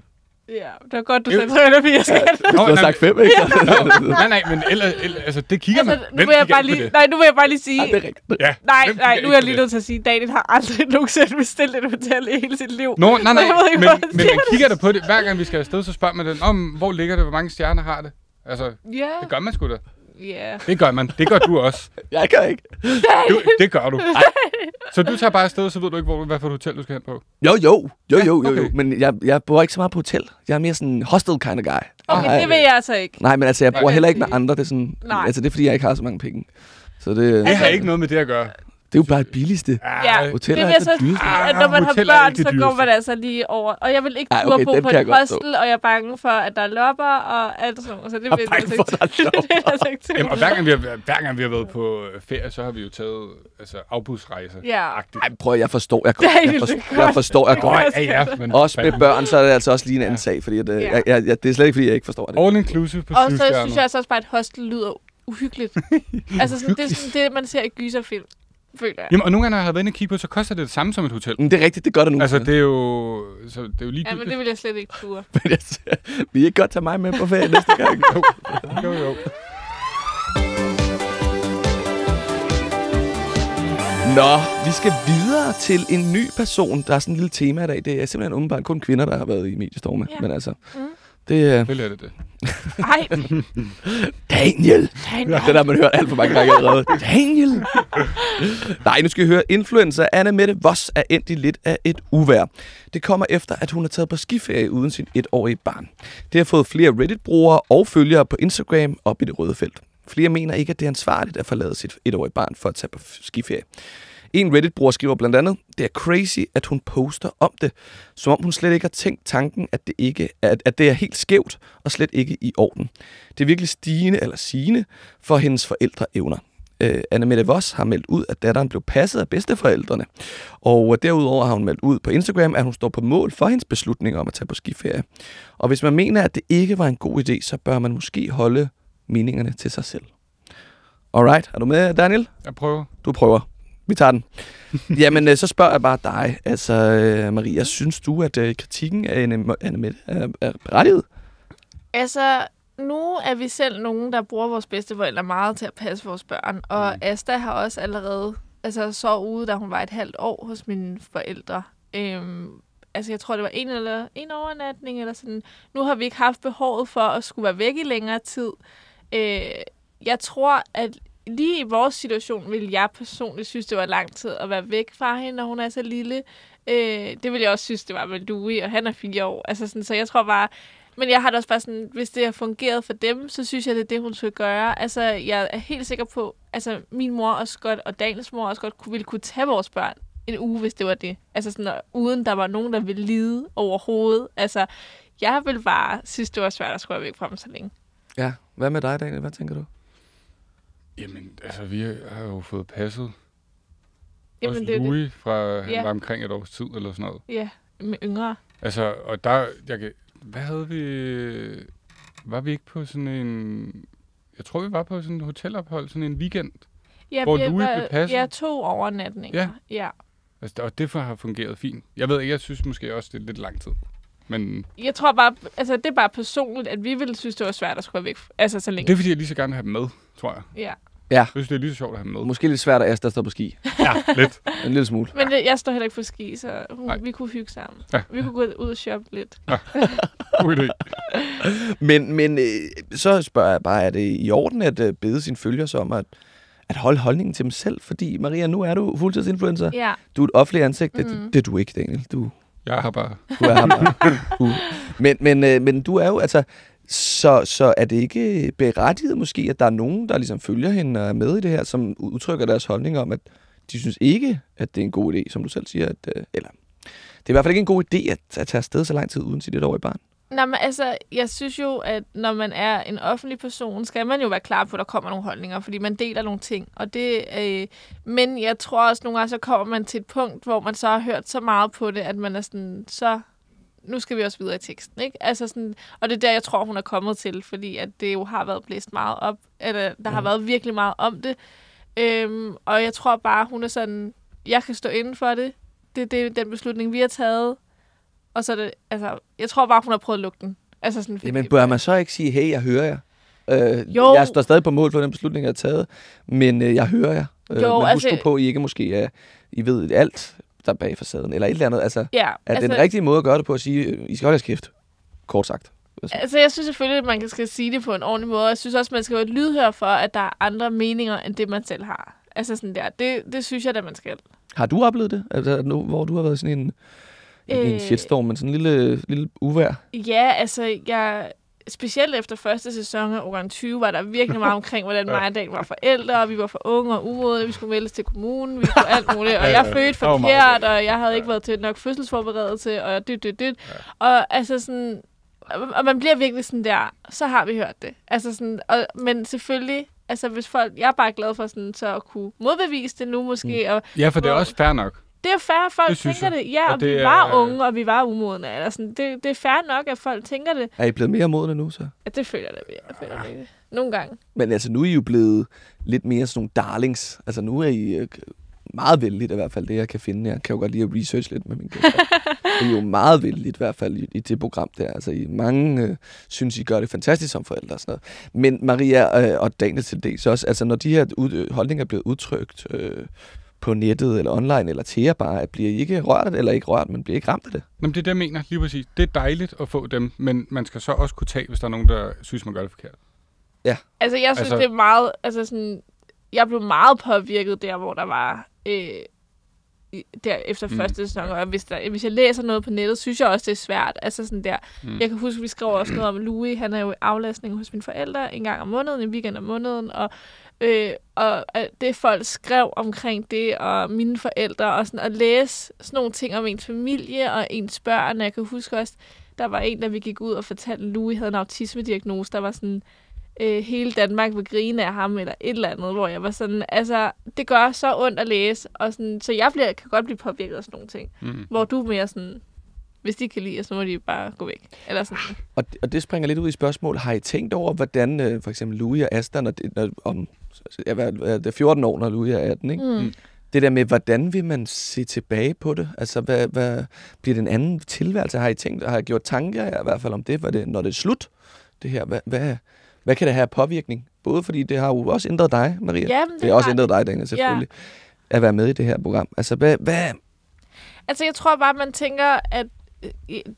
Ja, det var godt, du sagde 3 eller 4 skal. Du har sagt fem, ikke? nej, nej, men eller, eller, altså, det kigger Altså, man. nu Hvem vil jeg bare lige, det? nej, nu vil jeg bare lige sige, Ja, det er rigtigt. Ja. nej, nej, nu er jeg lige nødt til at sige, Daniel har aldrig nogensinde bestilt et hotel i hele sit liv. det? Nå, nej, nej, men, men man kigger der på det. Hver gang vi skal afsted, så spørger man den, om hvor ligger det, hvor mange stjerner har det? Altså, Ja, det gør man sgu da. ja. Det gør man. Det gør du også. Jeg kan ikke. Du, det gør du. Så du tager bare afsted, så ved du ikke, hvor, hvad for et hotel du skal hen på. Jo, jo. Jo, jo, jo, jo. okay. Men jeg, jeg bor ikke så meget på hotel. Jeg er mere sådan en hostel kind of guy. Okay, det vil jeg altså ikke. Nej, men altså, jeg bor heller ikke med andre. Det er sådan, Nej. altså, det er fordi, jeg ikke har så mange penge. Så det, Det Altså- har ikke noget med det at gøre. Det er jo bare det billigste. Ja, hoteller det er jeg så dyreste. sige, at når man har er børn, så går man altså lige over. Og jeg vil ikke Ej, okay, bo på et jeg hostel, og jeg er bange for, at der er lopper og alt sådan noget. Så det er jeg bange altså for, at der er jeg. Jamen, og hver gang, vi har, hver gang vi har været på øh, ferie, så har vi jo taget altså, afbudsrejser. Ja. Ej, prøv at- jeg forstår, jeg, er jeg, helt forstår, jeg godt. forstår, jeg godt. Ja, ja, men Også med børn, så er det altså også lige en anden Ja. sag, fordi at, øh, Ja. jeg, jeg, jeg, det er slet ikke, fordi jeg ikke forstår det. All inclusive på Og så synes jeg altså også bare, at hostel lyder uhyggeligt. altså, sådan, det er sådan det, man ser i gyserfilm, føler jeg. Jamen, og nogle gange, når jeg har været inde og kigge på, så koster det det samme som et hotel. Men det er rigtigt, det gør det nu. Altså, det er jo, så det er jo lige Ja, men det vil jeg slet ikke ture. Men jeg siger, Vil I ikke godt tage mig med på ferie næste gang? Jo, jo. Nå, vi skal videre til en ny person. Der er sådan et lille tema i dag. Det er simpelthen umiddelbart kun kvinder, der har været i mediestorme. Ja. Men altså, Mm. Det er... Selvfølgelig er det det. Ej, Daniel! Daniel. Det der har man hørt alt for mange gange allerede. Daniel! Nej, nu skal vi høre. Influencer Anna Mette Voss er endt i lidt af et uvær. Det kommer efter, at hun har taget på skiferie uden sin etårige barn. Det har fået flere Reddit-brugere og følgere på Instagram op i det røde felt. Flere mener ikke, at det er ansvarligt at forlade sit etårige barn for at tage på skiferie. En Reddit-bruger skriver blandt andet, det er crazy, at hun poster om det, som om hun slet ikke har tænkt tanken, at det, ikke, at, at det er helt skævt og slet ikke i orden. Det er virkelig stigende eller sigende for hendes forældreevner. Øh, Anna Mette Voss har meldt ud, at datteren blev passet af bedsteforældrene. Og derudover har hun meldt ud på Instagram, at hun står på mål for hendes beslutning om at tage på skiferie. Og hvis man mener, at det ikke var en god idé, så bør man måske holde meningerne til sig selv. Alright, er du med, Daniel? Jeg prøver. Du prøver. Vi tager den. Jamen, øh, så spørger jeg bare dig, altså øh, Maria, synes du, at øh, kritikken af Anne Mette er, er berettiget? Altså, nu er vi selv nogen, der bruger vores bedsteforældre meget til at passe vores børn. Og mm. Asta har også allerede altså, så ude, da hun var et halvt år hos mine forældre. Øhm, altså, jeg tror, det var en eller en overnatning eller sådan. Nu har vi ikke haft behovet for at skulle være væk i længere tid. Øh, jeg tror, at lige i vores situation vil jeg personligt synes, det var lang tid at være væk fra hende, når hun er så lille. Øh, det ville jeg også synes, det var med Louis, og han er fire år. Altså sådan, så jeg tror bare, men jeg har da også bare sådan, hvis det har fungeret for dem, så synes jeg, det er det, hun skal gøre. Altså, jeg er helt sikker på, altså min mor også godt, og Daniels mor også godt, ville kunne tage vores børn en uge, hvis det var det. Altså sådan, uden der var nogen, der ville lide overhovedet. Altså, jeg vil bare synes, det var svært at skulle være væk fra dem så længe. Ja. Hvad med dig, Daniel? Hvad tænker du? Jamen, altså, vi har jo fået passet. Jamen, Også det er det. Louis fra, han Ja. var omkring et års tid eller sådan noget. Ja, med yngre. Altså, og der, jeg kan, hvad havde vi, var vi ikke på sådan en, jeg tror, vi var på sådan en hotelophold, sådan en weekend. Ja, Hvor vi Louis var- blev passet? Ja, to overnatninger. Ja. ja. Altså, og det har fungeret fint. Jeg ved ikke, jeg synes måske også, det er lidt lang tid. Men Jeg tror bare, altså det er bare personligt, at vi ville synes, det var svært at skulle væk. Altså så længe. det er, fordi jeg lige så gerne vil have dem med, tror jeg. Ja. Jeg synes, det er lige så sjovt at have dem med. Måske lidt svært at Asta står på ski. Ja, lidt. En lille smule. Men det, jeg står heller ikke på ski, så hun, Nej. vi kunne hygge sammen. Ja. Vi kunne gå ud og shoppe lidt. God idé. Men, men øh, så spørger jeg bare, er det i orden at øh, bede sine følgere om at, at holde holdningen til dem selv? Fordi Maria, nu er du fuldtidsinfluencer. Ja. Du er et offentligt ansigt. Det, Mhm. det, det er du ikke, Daniel. Du, jeg har bare... du er ham. du. Uh. Men, men, øh, men du er jo, altså... Så, så er det ikke berettiget måske, at der er nogen, der ligesom følger hende og er med i det her, som udtrykker deres holdning om, at de synes ikke, at det er en god idé, som du selv siger. At, øh, eller, det er i hvert fald ikke en god idé at, at tage afsted så lang tid uden sit i barn. Nå, men altså, jeg synes jo, at når man er en offentlig person, skal man jo være klar på, at der kommer nogle holdninger, fordi man deler nogle ting. Og det, øh, men jeg tror også, nogle gange, så kommer man til et punkt, hvor man så har hørt så meget på det, at man er sådan, så nu skal vi også videre i teksten, ikke? Altså sådan, og det er der, jeg tror, hun er kommet til, fordi at det jo har været blæst meget op, eller der har Mhm. været virkelig meget om det. Øhm, og jeg tror bare, hun er sådan, jeg kan stå inden for det. Det, det er den beslutning, vi har taget. Og så er det, altså, jeg tror bare, hun har prøvet at lukke den. Altså sådan, fordi- Jamen, bør man så ikke sige, hey, jeg hører jer? Øh, Jo. Jeg står stadig på mål for den beslutning, jeg har taget, men øh, jeg hører jer. Øh, Jo, men husk altså- nu på, at I ikke måske er, I ved alt, der er bag facaden, eller et eller andet. Altså, Ja, er altså, den rigtige måde at gøre det på at sige, øh, I skal holde jeres kæft, kort sagt. Altså, jeg synes selvfølgelig, at man kan- skal sige det på en ordentlig måde. Jeg synes også, man skal være lydhør for, at der er andre meninger, end det, man selv har. Altså sådan der. Det, det synes jeg, at man skal. Har du oplevet det? Altså, nu, hvor du har været sådan en, øh, en shitstorm, men sådan en lille, lille uvær? Ja, altså, jeg... Specielt efter første sæson af Oran 20 var der virkelig meget omkring, hvordan mig og Dan var forældre, og vi var for unge og umodne, vi skulle meldes til kommunen, vi skulle alt muligt, og jeg fødte forkert, og jeg havde ikke været til nok fødselsforberedelse, og dyt, dyt, dyt. Og altså sådan, og man bliver virkelig sådan der, så har vi hørt det. Altså sådan, og, men selvfølgelig, altså hvis folk, jeg er bare glad for sådan, så at kunne modbevise det nu måske, og Ja, for det er også fair nok. Det er fair, at folk Det tænker jeg. det. Ja, Og og, det vi er- var unge, og vi var umodne. Eller sådan. Det, det er fair nok, at folk tænker det. Er I blevet mere modne nu, så? Ja, det føler jeg da, jeg føler det. Nogle gange. Men altså, nu er I jo blevet lidt mere sådan nogle darlings. Altså, nu er I øh, meget vældigt i hvert fald, det jeg kan finde. Jeg kan jo godt lide at research lidt med min gæster. I er jo meget vældigt i hvert fald i, i det program der. Altså, I mange øh, synes, I gør det fantastisk som forældre og sådan noget. Men Maria øh, og Daniel til dels også, altså når de her ud, øh, holdninger er blevet udtrykt øh, på nettet eller online eller til jer bare, bliver I ikke rørt af det, eller ikke rørt, men bliver ikke ramt af det? Jamen, det er det, jeg mener, lige præcis. Det er dejligt at få dem, men man skal så også kunne tage, hvis der er nogen, der synes, man gør det forkert. Altså, jeg synes, Altså- det er meget... Altså, sådan, jeg blev meget påvirket der, hvor der var... Øh, der efter Mm. første sæson, og hvis, der, hvis jeg læser noget på nettet, synes jeg også, det er svært. Altså sådan der. Mm. Jeg kan huske, vi skrev også noget om Louis. Han er jo i aflastning hos mine forældre en gang om måneden, en weekend om måneden, og, øh, og øh, det folk skrev omkring det, og mine forældre, og sådan at læse sådan nogle ting om ens familie og ens børn. Jeg kan huske også, der var en, der vi gik ud og fortalte, at Louis havde en autisme-diagnose, der var sådan, øh, hele Danmark vil grine af ham, eller et eller andet, hvor jeg var sådan, altså, det gør så ondt at læse, og sådan, så jeg bliver, kan godt blive påvirket af sådan nogle ting, Mm. hvor du er mere sådan, hvis de kan lide så må de bare gå væk. Eller sådan. Og, det- og det springer lidt ud i spørgsmål. Har I tænkt over, hvordan øh, for eksempel Louis og Asta, når det, når, om ja, hvad, det er 14 år, når Louis er 18, ikke? Mm. Det der med, hvordan vil man se tilbage på det? Altså, hvad, hvad bliver det en anden tilværelse? Har I tænkt, har I gjort tanker i hvert fald om det, hvad det når det er slut? Det her, hvad, hvad, hvad kan det have påvirkning? Både fordi det har jo også ændret dig, Maria. Ja, men det har også ændret dig, Daniel, selvfølgelig. At være med i det her program. Altså, hvad, hvad, Altså, jeg tror bare, man tænker, at øh,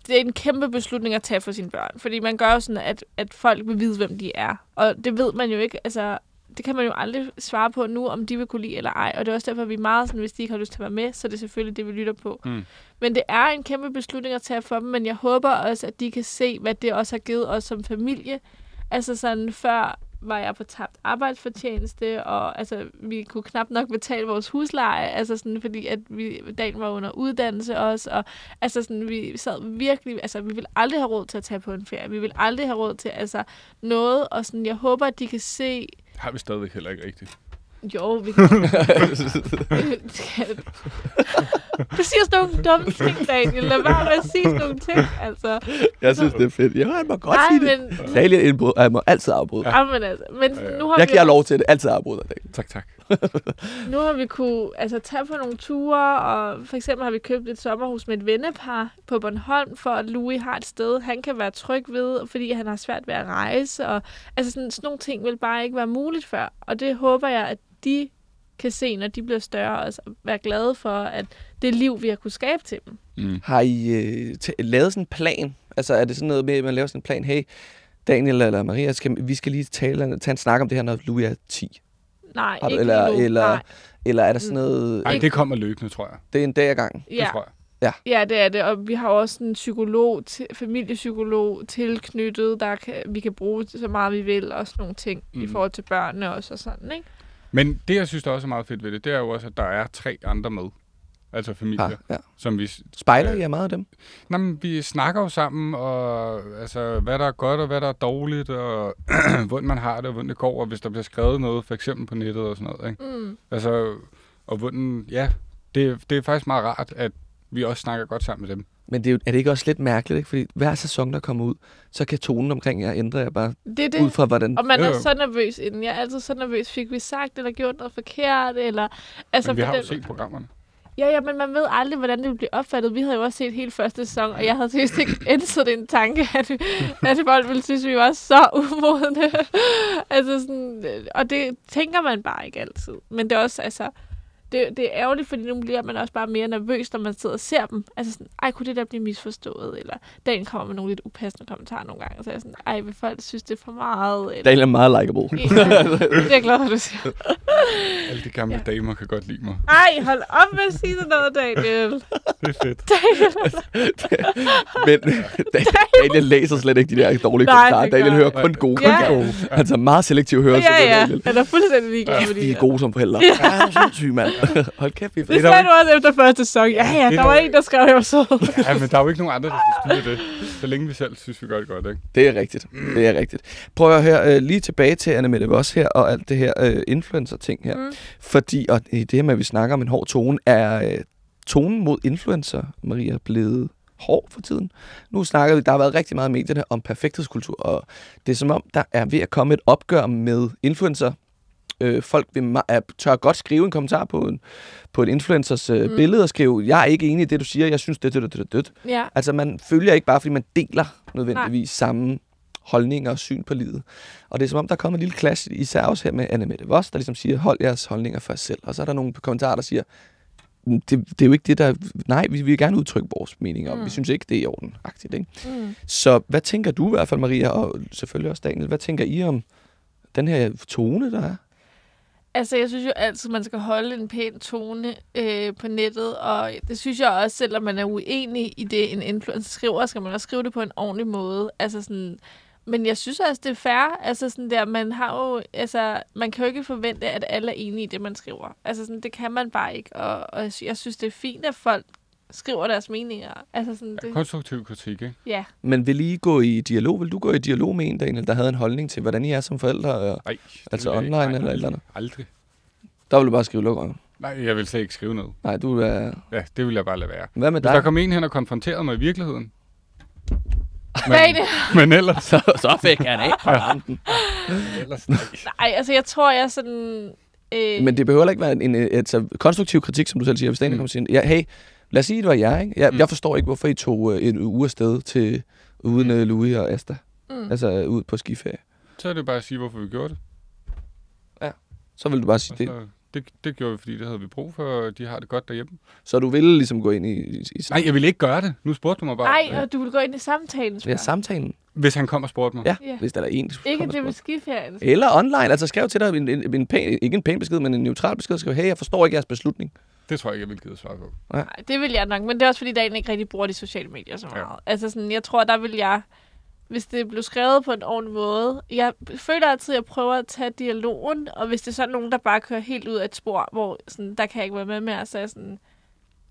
det er en kæmpe beslutning at tage for sine børn. Fordi man gør jo sådan, at, at folk vil vide, hvem de er. Og det ved man jo ikke. Altså, det kan man jo aldrig svare på nu, om de vil kunne lide eller ej. Og det er også derfor, at vi er meget sådan, hvis de ikke har lyst til at være med, så er det selvfølgelig det, vi lytter på. Mm. Men det er en kæmpe beslutning at tage for dem, men jeg håber også, at de kan se, hvad det også har givet os som familie. Altså sådan, før var jeg på tabt arbejdsfortjeneste, og altså, vi kunne knap nok betale vores husleje, altså sådan, fordi at vi, dagen var under uddannelse også, og altså sådan, vi sad virkelig, altså vi ville aldrig have råd til at tage på en ferie, vi ville aldrig have råd til altså noget, og sådan, jeg håber, at de kan se, har vi stadigvæk heller ikke rigtigt jo, vi kan... du siger sådan nogle dumme ting, Daniel. Lad være med at sige sådan nogle ting, altså. jeg synes, det er fedt. Ja, han må godt Nej, sige det. men... Daniel indbrud, og jeg må altid afbryde. Ja. men, altså, men nu har Jeg vi giver lov til det. Altid afbryder Daniel. Tak, tak. nu har vi kunne altså, tage på nogle ture, og for eksempel har vi købt et sommerhus med et vennepar på Bornholm, for at Louis har et sted, han kan være tryg ved, fordi han har svært ved at rejse. Og, altså sådan, sådan nogle ting vil bare ikke være muligt før. Og det håber jeg, at de kan se, når de bliver større, og så være glade for, at det liv, vi har kunne skabe til dem. Mm. Har I øh, lavet sådan en plan? Altså er det sådan noget med, at man laver sådan en plan, hey, Daniel eller Maria, skal, vi skal lige tale, tage en snak om det her, når Louis er 10? Nej, Har du- ikke eller- nu. eller- Nej. Eller er der sådan noget, Ej, Ikke- det kommer løbende, tror jeg. det er en dag ad gangen? Det Ja. tror jeg. Ja, det er det, og vi har også en psykolog, til, familiepsykolog tilknyttet, der kan, vi kan bruge så meget vi vil, og sådan nogle ting mm. i forhold til børnene også og sådan, ikke? Men det, jeg synes, der også er meget fedt ved det, det er jo også, at der er tre andre med. Altså familier, Ja, ja. som vi... Spejler I jer meget af dem? Nå, men vi snakker jo sammen, og altså, hvad der er godt, og hvad der er dårligt, og hvordan man har det, og hvordan det går, og hvis der bliver skrevet noget, for eksempel på nettet og sådan noget, ikke? Mm. Altså, og hvordan, ja, det, det er faktisk meget rart, at vi også snakker godt sammen med dem. Men det er, jo, er det ikke også lidt mærkeligt, ikke? Fordi hver sæson, der kommer ud, så kan tonen omkring jer ændre jer bare Det er det. ud fra, hvordan... Og man er så nervøs inden. Jeg er altid så nervøs. Fik vi sagt eller gjort noget forkert? Eller, altså, Men vi har jo den- set programmerne. Ja, ja, men man ved aldrig, hvordan det vil blive opfattet. Vi havde jo også set hele første sæson, og jeg havde seriøst ikke ændret en tanke, at, at folk ville synes, vi var så umodne. altså sådan, øh, og det tænker man bare ikke altid. Men det er også, altså, det, det er ærgerligt, fordi nu bliver man også bare mere nervøs, når man sidder og ser dem. Altså sådan, ej, kunne det der blive misforstået? Eller den kommer med nogle lidt upassende kommentarer nogle gange. Så er jeg sådan, ej, vil folk synes, det er for meget? Eller, Daniel er meget likeable. Ja, det er glad for, du siger. Alle de gamle ja. damer kan godt lide mig. Ej, hold op med at sige sådan noget, Daniel. Det er fedt. Men Daniel læser slet ikke de der dårlige Nej, kommentarer. det Daniel hører kun gode Ja. kommentarer. Han er meget selektiv hørelse. Ja, det er ja. Daniel. Han er fuldstændig ligeglad med Vi er de gode som forældre. Ja, han er sindssyg, mand. Hold kæft, vi er Det sagde du også efter første sæson. Ja, ja, Det er der var en, der skrev, at jeg var sød. Ja, men der er jo ikke nogen andre, der skal styre det. Så længe vi selv synes, vi gør det godt, ikke? Det er rigtigt. Det er rigtigt. Prøv at høre øh, lige tilbage til Anne Mette Voss her, og alt det her øh, influencer-ting her. Mm. Fordi, og i det her med, at vi snakker om en hård tone, er øh, tonen mod influencer, Maria, blevet hård for tiden. Nu snakker vi, der har været rigtig meget i medierne om perfekthedskultur, og det er som om, der er ved at komme et opgør med influencer. Øh, folk vil tør godt skrive en kommentar på en, på en influencers øh, Mm. billede og skrive, jeg er ikke enig i det, du siger, jeg synes det, det, det, det, det. Ja. Altså, man følger ikke bare, fordi man deler nødvendigvis Nej. samme holdninger og syn på livet. Og det er som om, der er kommet en lille clash, især også her med Anne Mette Voss, der ligesom siger, hold jeres holdninger for jer selv. Og så er der nogle kommentarer, der siger, "Mm, det, det er jo ikke det, der... Nej, vi vil gerne udtrykke vores mening om. Mm. Mm. Vi synes ikke, det er i orden. Agtigt, ikke? Mm. Så hvad tænker du i hvert fald, Maria, og selvfølgelig også Daniel, hvad tænker I om den her tone, der er? Altså, jeg synes jo altid, man skal holde en pæn tone øh, på nettet, og det synes jeg også, selvom man er uenig i det, en influencer skriver, skal man også skrive det på en ordentlig måde. Altså sådan, men jeg synes også, det er fair. Altså sådan der, man har jo, altså, man kan jo ikke forvente, at alle er enige i det, man skriver. Altså sådan, det kan man bare ikke, og, og jeg jeg synes, det er fint, at folk skriver deres meninger. Altså sådan, det, Konstruktiv kritik, ikke? ja. Men vil I gå i dialog? Vil du gå i dialog med en, Daniel, der havde en holdning til, hvordan I er som forældre? Og Nej. Altså online eller et eller andet? Aldrig. der vil du bare skrive luk. Nej, jeg vil slet ikke skrive noget. Nej, du er... Ja, det vil jeg bare lade være. Hvad med Hvis dig? der kom en hen og konfronterede mig i virkeligheden. Daniel. men ellers, så, så fik han af på rampen. ellers nej. Nej, altså jeg tror, jeg er sådan... Øh, Men det behøver ikke være en, en, en altså, konstruktiv kritik, som du selv siger. Hvis mm. Mm. kommer og siger, ja, hey, lad os sige, det var jeg, ikke? Jeg, Mm. jeg forstår ikke, hvorfor I tog øh, en uge afsted til uden mm. Louis og Asta. mm. Altså ud på skiferie. Så er det bare at sige, hvorfor vi gjorde det. Så vil du bare sige Og så, det, det gjorde vi, fordi det havde vi brug for, og de har det godt derhjemme. Så du ville ligesom gå ind i, i, i Nej, jeg ville ikke gøre det. Nu spurgte du mig bare. Ej, og du vil gå ind i samtalen, ja, samtalen. Hvis han kom og spurgte mig. Ja, Ja. hvis der er en. Ikke kommer det med skiferien. Eller online. Altså skrev til dig en, en, en pæn, ikke en pæn besked, men en neutral besked. Skriv, hey, jeg forstår ikke jeres beslutning. Det tror jeg ikke, jeg ville give svare på. Nej, det vil jeg nok, men det er også fordi, Daniel ikke rigtig bruger de sociale medier så Ja. meget. Altså sådan, jeg tror, der vil jeg, hvis det blev skrevet på en ordentlig måde, jeg føler altid, at jeg prøver at tage dialogen, og hvis det er sådan nogen, der bare kører helt ud af et spor, hvor sådan, der kan jeg ikke være med mere, så sådan,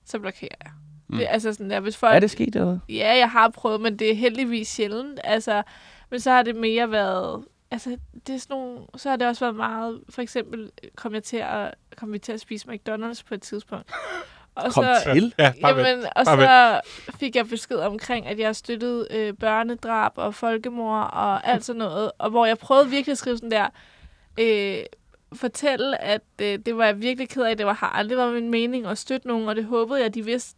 så blokerer jeg. Mm. Det, altså sådan, der, hvis folk, Er det sket, eller? Ja, jeg har prøvet, men det er heldigvis sjældent. Altså, men så har det mere været... Altså, det er sådan nogle, så har det også været meget... For eksempel kom, jeg til at, kom vi til at spise McDonald's på et tidspunkt. Og Kom så, til. Ja, bare vent. Jamen, og Bare så fik jeg besked omkring, at jeg støttede øh, børnedrab og folkemord og alt sådan noget. Og hvor jeg prøvede virkelig at skrive sådan der... Øh, fortælle, at øh, det var jeg virkelig ked af. Det var, har aldrig været min mening at støtte nogen, og det håbede jeg, de vidste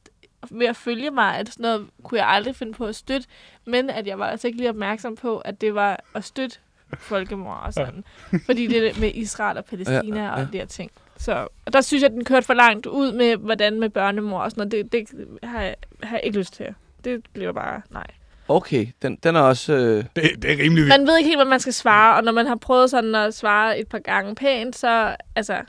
ved at følge mig, at sådan noget kunne jeg aldrig finde på at støtte, men at jeg var altså ikke lige opmærksom på, at det var at støtte folkemord og sådan. Fordi det med Israel og Palæstina Ja, ja, ja. ja. og de her ting. Så og der synes jeg, at den kørte for langt ud med, hvordan med børnemor og sådan noget. Det, det har, jeg, har jeg ikke lyst til. Det bliver bare nej. Okay, den, den er også... Øh, Det, det er rimelig vildt. Man ved ikke helt, hvad man skal svare, og når man har prøvet sådan at svare et par gange pænt, så altså,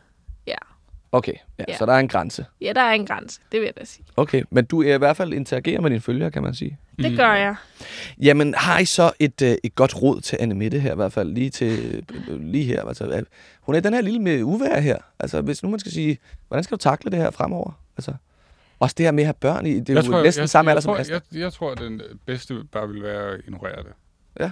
okay, ja, Ja. så der er en grænse. ja, der er en grænse. Det vil jeg da sige. Okay, men du er i hvert fald interagerer med dine følgere, kan man sige. Det Mm. gør jeg. Jamen, har I så et, øh, et godt råd til Anne Mette her, i hvert fald lige, til, øh, lige her? Altså, hun er den her lille med uvær her. Altså, hvis nu man skal sige, hvordan skal du takle det her fremover? Altså, også det her med at have børn i, det er Jeg jo tror, næsten jeg, samme jeg, alder som Asta. jeg, jeg tror, at den bedste bare vil være at ignorere det. Ja.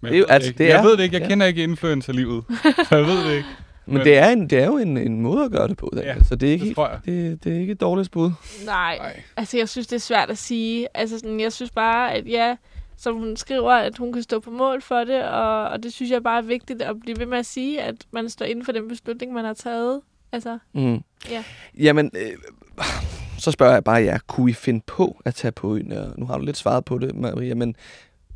Men Det er jo- jeg, ved altså, ikke. det jeg er- ved det ikke. Jeg ja. kender ikke influencerlivet, så jeg ved det ikke. Men, men det er, en, det er jo en, en måde at gøre det på. Ja, så det er ikke, det helt, det, det er ikke et dårligt bud. Nej, Nej. altså jeg synes, det er svært at sige. Altså sådan, jeg synes bare, at ja, som hun skriver, at hun kan stå på mål for det, og, og det synes jeg bare er vigtigt at blive ved med at sige, at man står inden for den beslutning, man har taget. Altså, Mm. Ja. Jamen, øh, så spørger jeg bare jer, kunne I finde på at tage på øen? Og Nu har du lidt svaret på det, Maria, men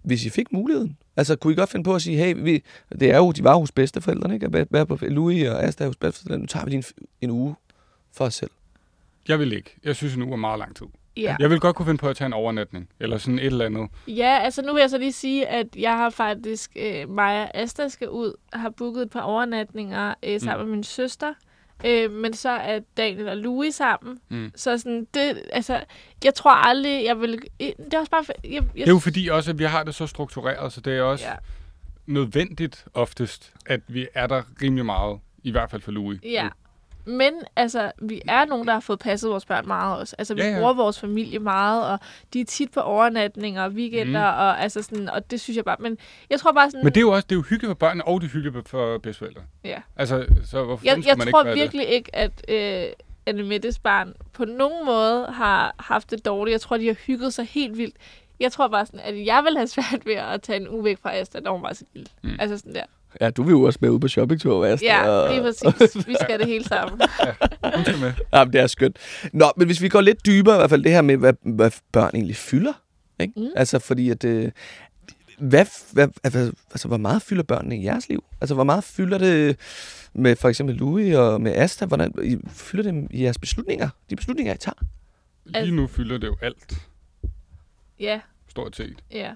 hvis I fik muligheden, altså kunne I godt finde på at sige, hey, vi, det er jo, de var hos bedsteforældrene, ikke? At være- på Louis og Asta er hos bedsteforældrene, nu tager vi lige en, en uge for os selv. Jeg vil ikke. Jeg synes, en uge er meget lang tid. ja. Jeg vil godt kunne finde på at tage en overnatning, eller sådan et eller andet. Ja, altså nu vil jeg så lige sige, at jeg har faktisk, øh, mig og Asta skal ud, har booket et par overnatninger øh, sammen mm. med min søster. Øh, men så er Daniel og Louis sammen. Mm. Så sådan, det, altså, jeg tror aldrig, jeg vil... Det er også bare... Jeg, jeg, Det er jo fordi også, at vi har det så struktureret, så det er også Ja. ja. nødvendigt oftest, at vi er der rimelig meget. I hvert fald for Louis. Ja. Men altså, vi er nogen, der har fået passet vores børn meget også. Altså, vi Ja, ja, bruger vores familie meget, og de er tit på overnatninger og weekender, mm. og, altså sådan, og det synes jeg bare... Men jeg tror bare sådan... Men det er jo også det er jo hyggeligt for børnene, og det er hyggeligt for bedsteforældre. Ja. Altså, så hvorfor Jeg, jeg man tror ikke virkelig ikke, at øh, Anne Mettes barn på nogen måde har haft det dårligt. Jeg tror, de har hygget sig helt vildt. Jeg tror bare sådan, at jeg vil have svært ved at tage en uge væk fra Asta, når hun var så lille. Mm. Altså sådan der. Ja, du vil jo også med ud på shoppingtur, Asta. Ja, og- lige præcis. Vi skal det hele sammen. Hun skal med. Jamen, det er skønt. Nå, men hvis vi går lidt dybere, i hvert fald det her med, hvad, hvad børn egentlig fylder. Ikke? Mm. Altså, fordi at... Øh, hvad, hvad, altså, altså, hvor meget fylder børnene i jeres liv? Altså, hvor meget fylder det med for eksempel Louis og med Asta? Hvordan I- fylder det i jeres beslutninger? De beslutninger, I tager? Lige nu fylder det jo alt, Ja, stort set. ja.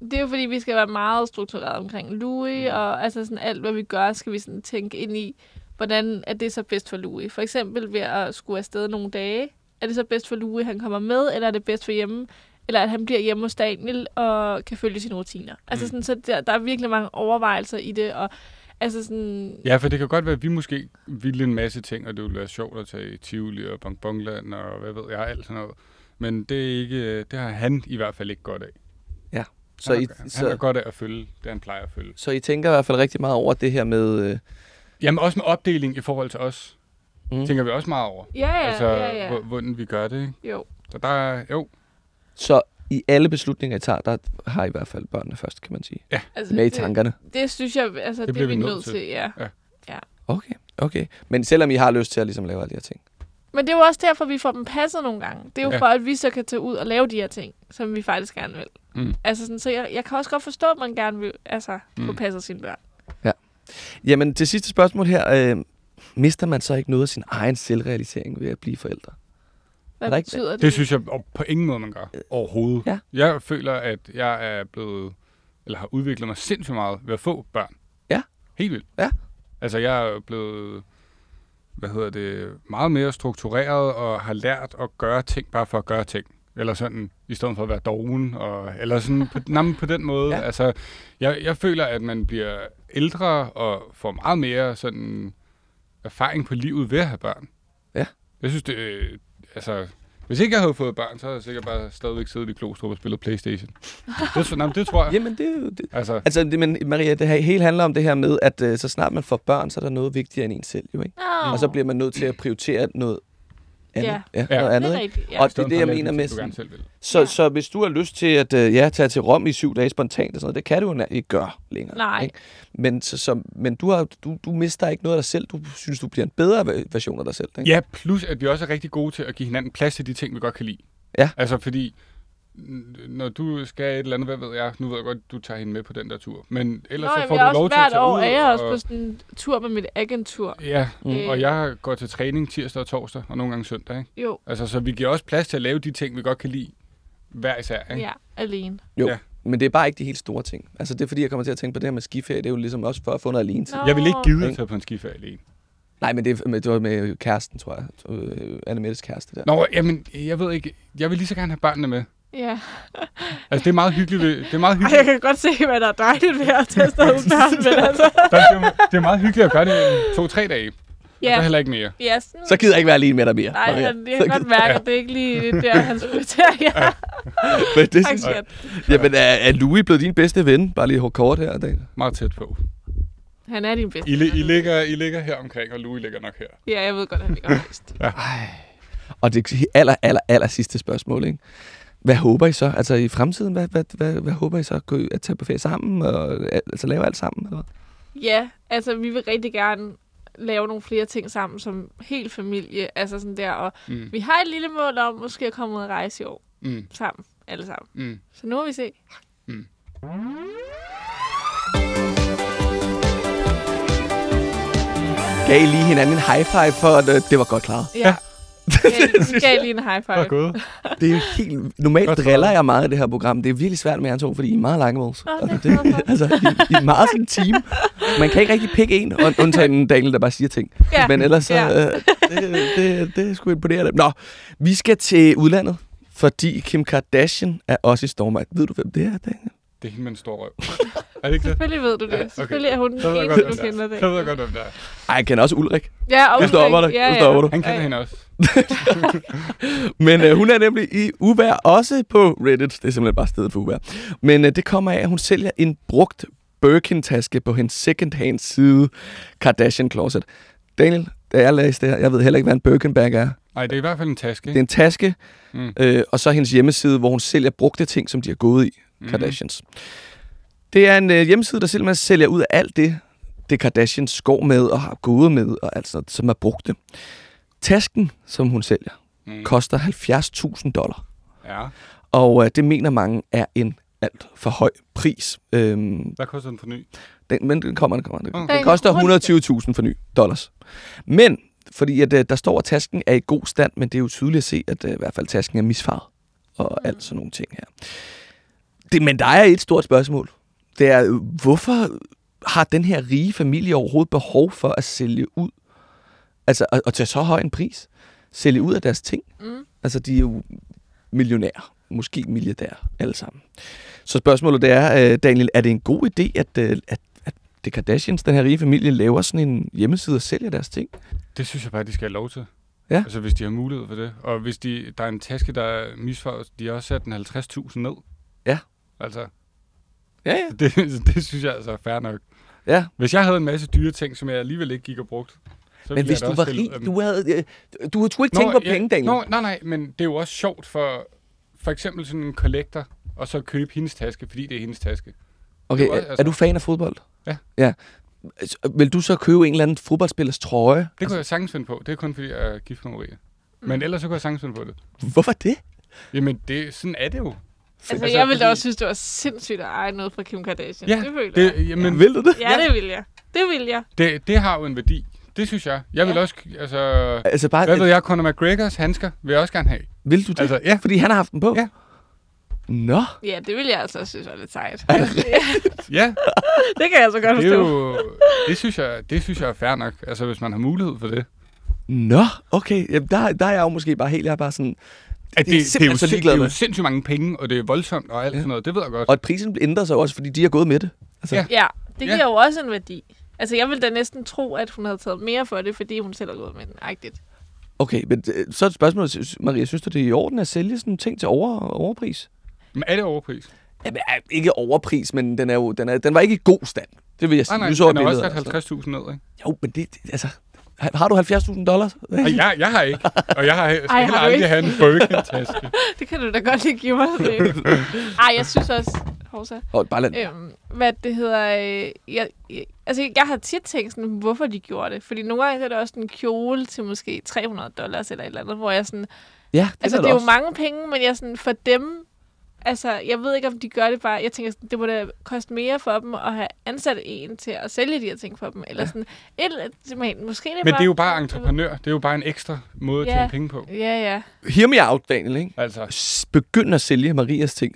Det er jo fordi, vi skal være meget struktureret omkring Louis, Mm. og altså sådan alt, hvad vi gør, skal vi sådan tænke ind i, hvordan er det så bedst for Louis. For eksempel ved at skulle afsted nogle dage. Er det så bedst for Louis, han kommer med, eller er det bedst for hjemme? Eller at han bliver hjemme hos Daniel og kan følge sine rutiner. Altså Mm. sådan, så der, der er virkelig mange overvejelser i det, og altså sådan... Ja, for det kan godt være, at vi måske ville en masse ting, og det ville være sjovt at tage i Tivoli og Bongbongland og hvad ved jeg, alt sådan noget. Men det, er ikke, det har han i hvert fald ikke godt af. Så han, I, har, han så, har godt af at følge det, han plejer at følge. så I tænker i hvert fald rigtig meget over det her med... Øh, Jamen også med opdeling i forhold til os, mm. tænker vi også meget over. Ja, ja, altså, ja, ja. hvor- hvordan vi gør det, ikke? Jo. Så der er, jo, Så i alle beslutninger, I tager, der har I i hvert fald børnene først, kan man sige. Altså, Med i det, tankerne. det synes jeg, altså, det, det er vi nødt til, til. ja. Okay, okay. Men selvom I har lyst til at ligesom lave alle de her ting. Men det er jo også derfor, vi får dem passet nogle gange. Det er jo Ja. ja. for, at vi så kan tage ud og lave de her ting, som vi faktisk gerne vil. Mm. Altså sådan, så jeg, jeg kan også godt forstå, at man gerne vil altså, mm. få passet sine børn. Jamen, det sidste spørgsmål her. Øh, mister man så ikke noget af sin egen selvrealisering ved at blive forældre? Hvad ikke- betyder det? det synes jeg på ingen måde, man gør overhovedet. Ja. Jeg føler, at jeg er blevet, eller har udviklet mig sindssygt meget ved at få børn. Ja. Helt vildt. Ja. Altså, jeg er blevet, hvad hedder det, meget mere struktureret og har lært at gøre ting bare for at gøre ting. Eller sådan, i stedet for at være doven. Og, eller sådan på, nej, på den måde. Ja. Altså, jeg, jeg føler, at man bliver ældre og får meget mere sådan erfaring på livet ved at have børn. Ja. Jeg synes, det, øh, altså, hvis ikke jeg havde fået børn, så havde jeg sikkert bare stadigvæk siddet i Klostrup og spillet Playstation. det, tror- nej, men det tror jeg. Jamen, det. Det. Altså, Altså, det, men Maria, det hele handler om det her med, at øh, så snart man får børn, så er der noget vigtigere end en selv, jo ikke? Nå, Og så bliver man nødt til at prioritere noget andet. Ja. ja Ja. noget andet, det ikke? rigtigt. Ja. Og det er det, jeg mener med sådan-. Så, Ja. så hvis du har lyst til at øh, ja, tage til Rom i syv dage spontant og sådan noget, det kan du jo ikke gøre længere. Nej. Ikke? Men, så, så, men du, har, du, du mister ikke noget af dig selv. Du synes, du bliver en bedre version af dig selv. Ikke? Ja, plus at vi også er rigtig gode til at give hinanden plads til de ting, vi godt kan lide. Ja. Altså fordi, når du skal et eller andet, hvad ved jeg, nu ved jeg godt, du tager hende med på den der tur. Men ellers Nå, så får jeg du også lov til at tage år ud. er jeg også og, på sådan en tur med mit agentur. Ja, Mm. mm. og jeg går til træning tirsdag og torsdag, og nogle gange søndag. Ikke? Jo, Altså, så vi giver også plads til at lave de ting, vi godt kan lide, hver især. Ikke? ja, alene. Jo, Ja. men det er bare ikke de helt store ting. Altså, det er fordi, jeg kommer til at tænke på det her med skiferie. Det er jo ligesom også for at få noget alene til. Nå. Jeg vil ikke gide at tage på en skiferie alene. Nej, men det, er, med, det var med kæresten, tror jeg. Øh, Anne Mettes kæreste der. Nå, jamen, jeg ved ikke. Jeg vil lige så gerne have børnene med. Ja. Altså, det er meget hyggeligt. Ved, det er meget Ej, jeg hyggeligt. kan godt se, hvad der er dejligt ved at teste ud børn, men altså... Der, det, er, det er meget hyggeligt at gøre det i to-tre dage. Ja. Og så Ja, heller ikke mere. ja sådan, Så gider jeg ikke være alene med dig mere. Nej, jeg Så kan godt mærke, at det er ikke lige det der, hans prioritering. Men det synes, skat. jamen, er, er Louis blevet din bedste ven? Bare lige kort her. Daniel. Meget tæt på. Han er din bedste. I, I, ligger, I ligger her omkring, og Louis ligger nok her. Ja, jeg ved godt, han ligger højst. Ej. Og det aller, aller, aller sidste spørgsmål, ikke? Hvad håber I så? Altså i fremtiden, hvad, hvad, hvad, hvad håber I så? At, gå, at tage på ferie sammen? Og, altså lave alt sammen? Eller? hvad? Ja, altså vi vil rigtig gerne lave nogle flere ting sammen som helt familie. Altså sådan der, og Mm. vi har et lille mål om måske at komme ud og rejse i år Mm. sammen, alle sammen. Mm. Så nu må vi se. Gav I lige hinanden en high five for, at øh, det var godt klaret? Ja. Jeg gav lige en high five. gået. Det er jo helt... Normalt Godt driller jeg meget i det her program. Det er virkelig svært med jer to, fordi I er meget det er altså, for. altså, I, I er meget sådan en team. Man kan ikke rigtig pikke en, und- undtagen Daniel, der bare siger ting. Ja. Men ellers så... Ja. Øh, det, det, det er sgu imponerende. Nå, vi skal til udlandet, fordi Kim Kardashian er også i stormagt. Ved du, hvem det er, Daniel? Det er hende med en stor røv. er det ikke det? Selvfølgelig ved du det. Ja, okay. Selvfølgelig er hun den Så ved jeg eneste, godt, du kender det er. Så ved jeg godt, hvem det er. Ej, jeg kender også Ulrik. Ja, og Nu stopper det. Ja, Nu ja. stopper du. Han kender Ja. hende også. Men øh, hun er nemlig i uvær, også på Reddit. Det er simpelthen bare stedet for uvær. Men øh, det kommer af, at hun sælger en brugt Birkin-taske på hendes second-hand side, Kardashian Closet. Daniel, da jeg læste det her, jeg ved heller ikke, hvad en Birkin bag er. Nej, det er i hvert fald en taske. Det er en taske, Mm. øh, og så hendes hjemmeside, hvor hun sælger brugte ting, som de har gået i, Mhm. Kardashians. Det er en øh, hjemmeside, der simpelthen sælger ud af alt det, det Kardashians går med og har gået med, og alt sådan, noget, som er brugte. Tasken, som hun sælger, Mm. koster 70.000 dollar. Ja. Og øh, det mener mange er en alt for høj pris. Øhm, Hvad koster den for ny? den, men den kommer, den kommer. Den, Okay. den koster 120.000 for ny dollars. Men, fordi at, øh, der står, at tasken er i god stand, men det er jo tydeligt at se, at øh, i hvert fald tasken er misfarvet. Og Mm. alt sådan nogle ting her. Det, men der er et stort spørgsmål. Det er, hvorfor har den her rige familie overhovedet behov for at sælge ud? Altså, at, at tage så høj en pris? Sælge ud af deres ting? Mm. Altså, de er jo millionærer. Måske milliardærer, alle sammen. Så spørgsmålet det er, øh, Daniel, er det en god idé, at, øh, at, at The Kardashians, den her rige familie, laver sådan en hjemmeside og sælger deres ting? Det synes jeg bare, de skal have lov til. Ja. Altså, hvis de har mulighed for det. Og hvis de, der er en taske, der er misfarvet, de har også sat den 50.000 ned. Ja. Altså, Ja, ja. det, det synes jeg altså er fair nok. ja. Hvis jeg havde en masse dyre ting, som jeg alligevel ikke gik og brugt, så Men hvis du også var rig, dem. du havde, øh, du havde sgu ikke tænkt på penge, Daniel. Nå, nej, nej, men det er jo også sjovt for for eksempel sådan en kollektor, og så købe hendes taske, fordi det er hendes taske. Okay, er, altså- er du fan af fodbold? Ja. ja. Altså, Vil du så købe en eller anden fodboldspillers trøje? Det kunne jeg sagtens finde på. Det er kun fordi, jeg er gift med Maria. Mm. Men ellers så kunne jeg sagtens finde på det. Hvorfor det? Jamen, det, sådan er det jo. Altså, Altså, jeg ville da fordi- også synes, det var sindssygt at eje noget fra Kim Kardashian. Ja, det føler jeg. Det, jamen, Vil du det? Ja, det vil jeg. Det vil jeg. det, det har jo en værdi. Det synes jeg. Jeg vil Ja. også, altså... Altså bare, Hvad ved jeg, Conor McGregors handsker vil jeg også gerne have. vil du det? Altså, ja. Fordi han har haft den på? Ja. Nå. Ja, det vil jeg altså også synes var lidt sejt. Ja, det kan jeg så godt det er forstå. jo... Det synes, jeg, det synes jeg er fair nok. Altså, hvis man har mulighed for det. Nå, okay. Jamen, der, der er jeg jo måske bare helt, jeg er bare sådan... At Det er det, det, er jo, så det er jo sindssygt mange penge, og det er voldsomt og alt Ja. sådan noget. Det ved jeg godt. Og at prisen ændrer sig også, fordi de har gået med det. Altså, Ja. Ja, det Ja. giver jo også en værdi. Altså, jeg ville da næsten tro, at hun havde taget mere for det, fordi hun selv har gået med den. Agtigt. Okay, men øh, så er et spørgsmål, Maria, synes du, det er i orden at sælge sådan ting til over, overpris? Men er det overpris? Jamen, er ikke overpris, men den, er jo, den, er, den var ikke i god stand. Det vil jeg sige. Nej, nej, den er også billeder, sat 50.000 ned, ikke? Jo, men det, det altså... har- du 70.000 dollars? Og jeg, jeg har ikke. Og jeg har skal Ej, heller har aldrig ikke? have en Birkin-taske. Det kan du da godt lige give mig. det. Ej, jeg synes også... Hovsa. Og bare lad, Øhm, hvad det hedder... Øh, jeg, jeg, altså, jeg har tit tænkt sådan, hvorfor de gjorde det. Fordi nogle gange er det også en kjole til måske 300 dollars eller et eller andet, hvor jeg sådan... ja, det altså, er det er jo også. mange penge, men jeg sådan, for dem... Altså, jeg ved ikke, om de gør det bare... Jeg tænker, det må da koste mere for dem at have ansat en til at sælge de her ting for dem. Eller Ja. sådan... Et, simpelthen, måske det er Men bare, det er jo bare entreprenør. Det er jo bare en ekstra måde at Ja. tjene penge på. Ja, ja. Hear me out, Daniel, ikke? Altså, Begynd at sælge Marias ting.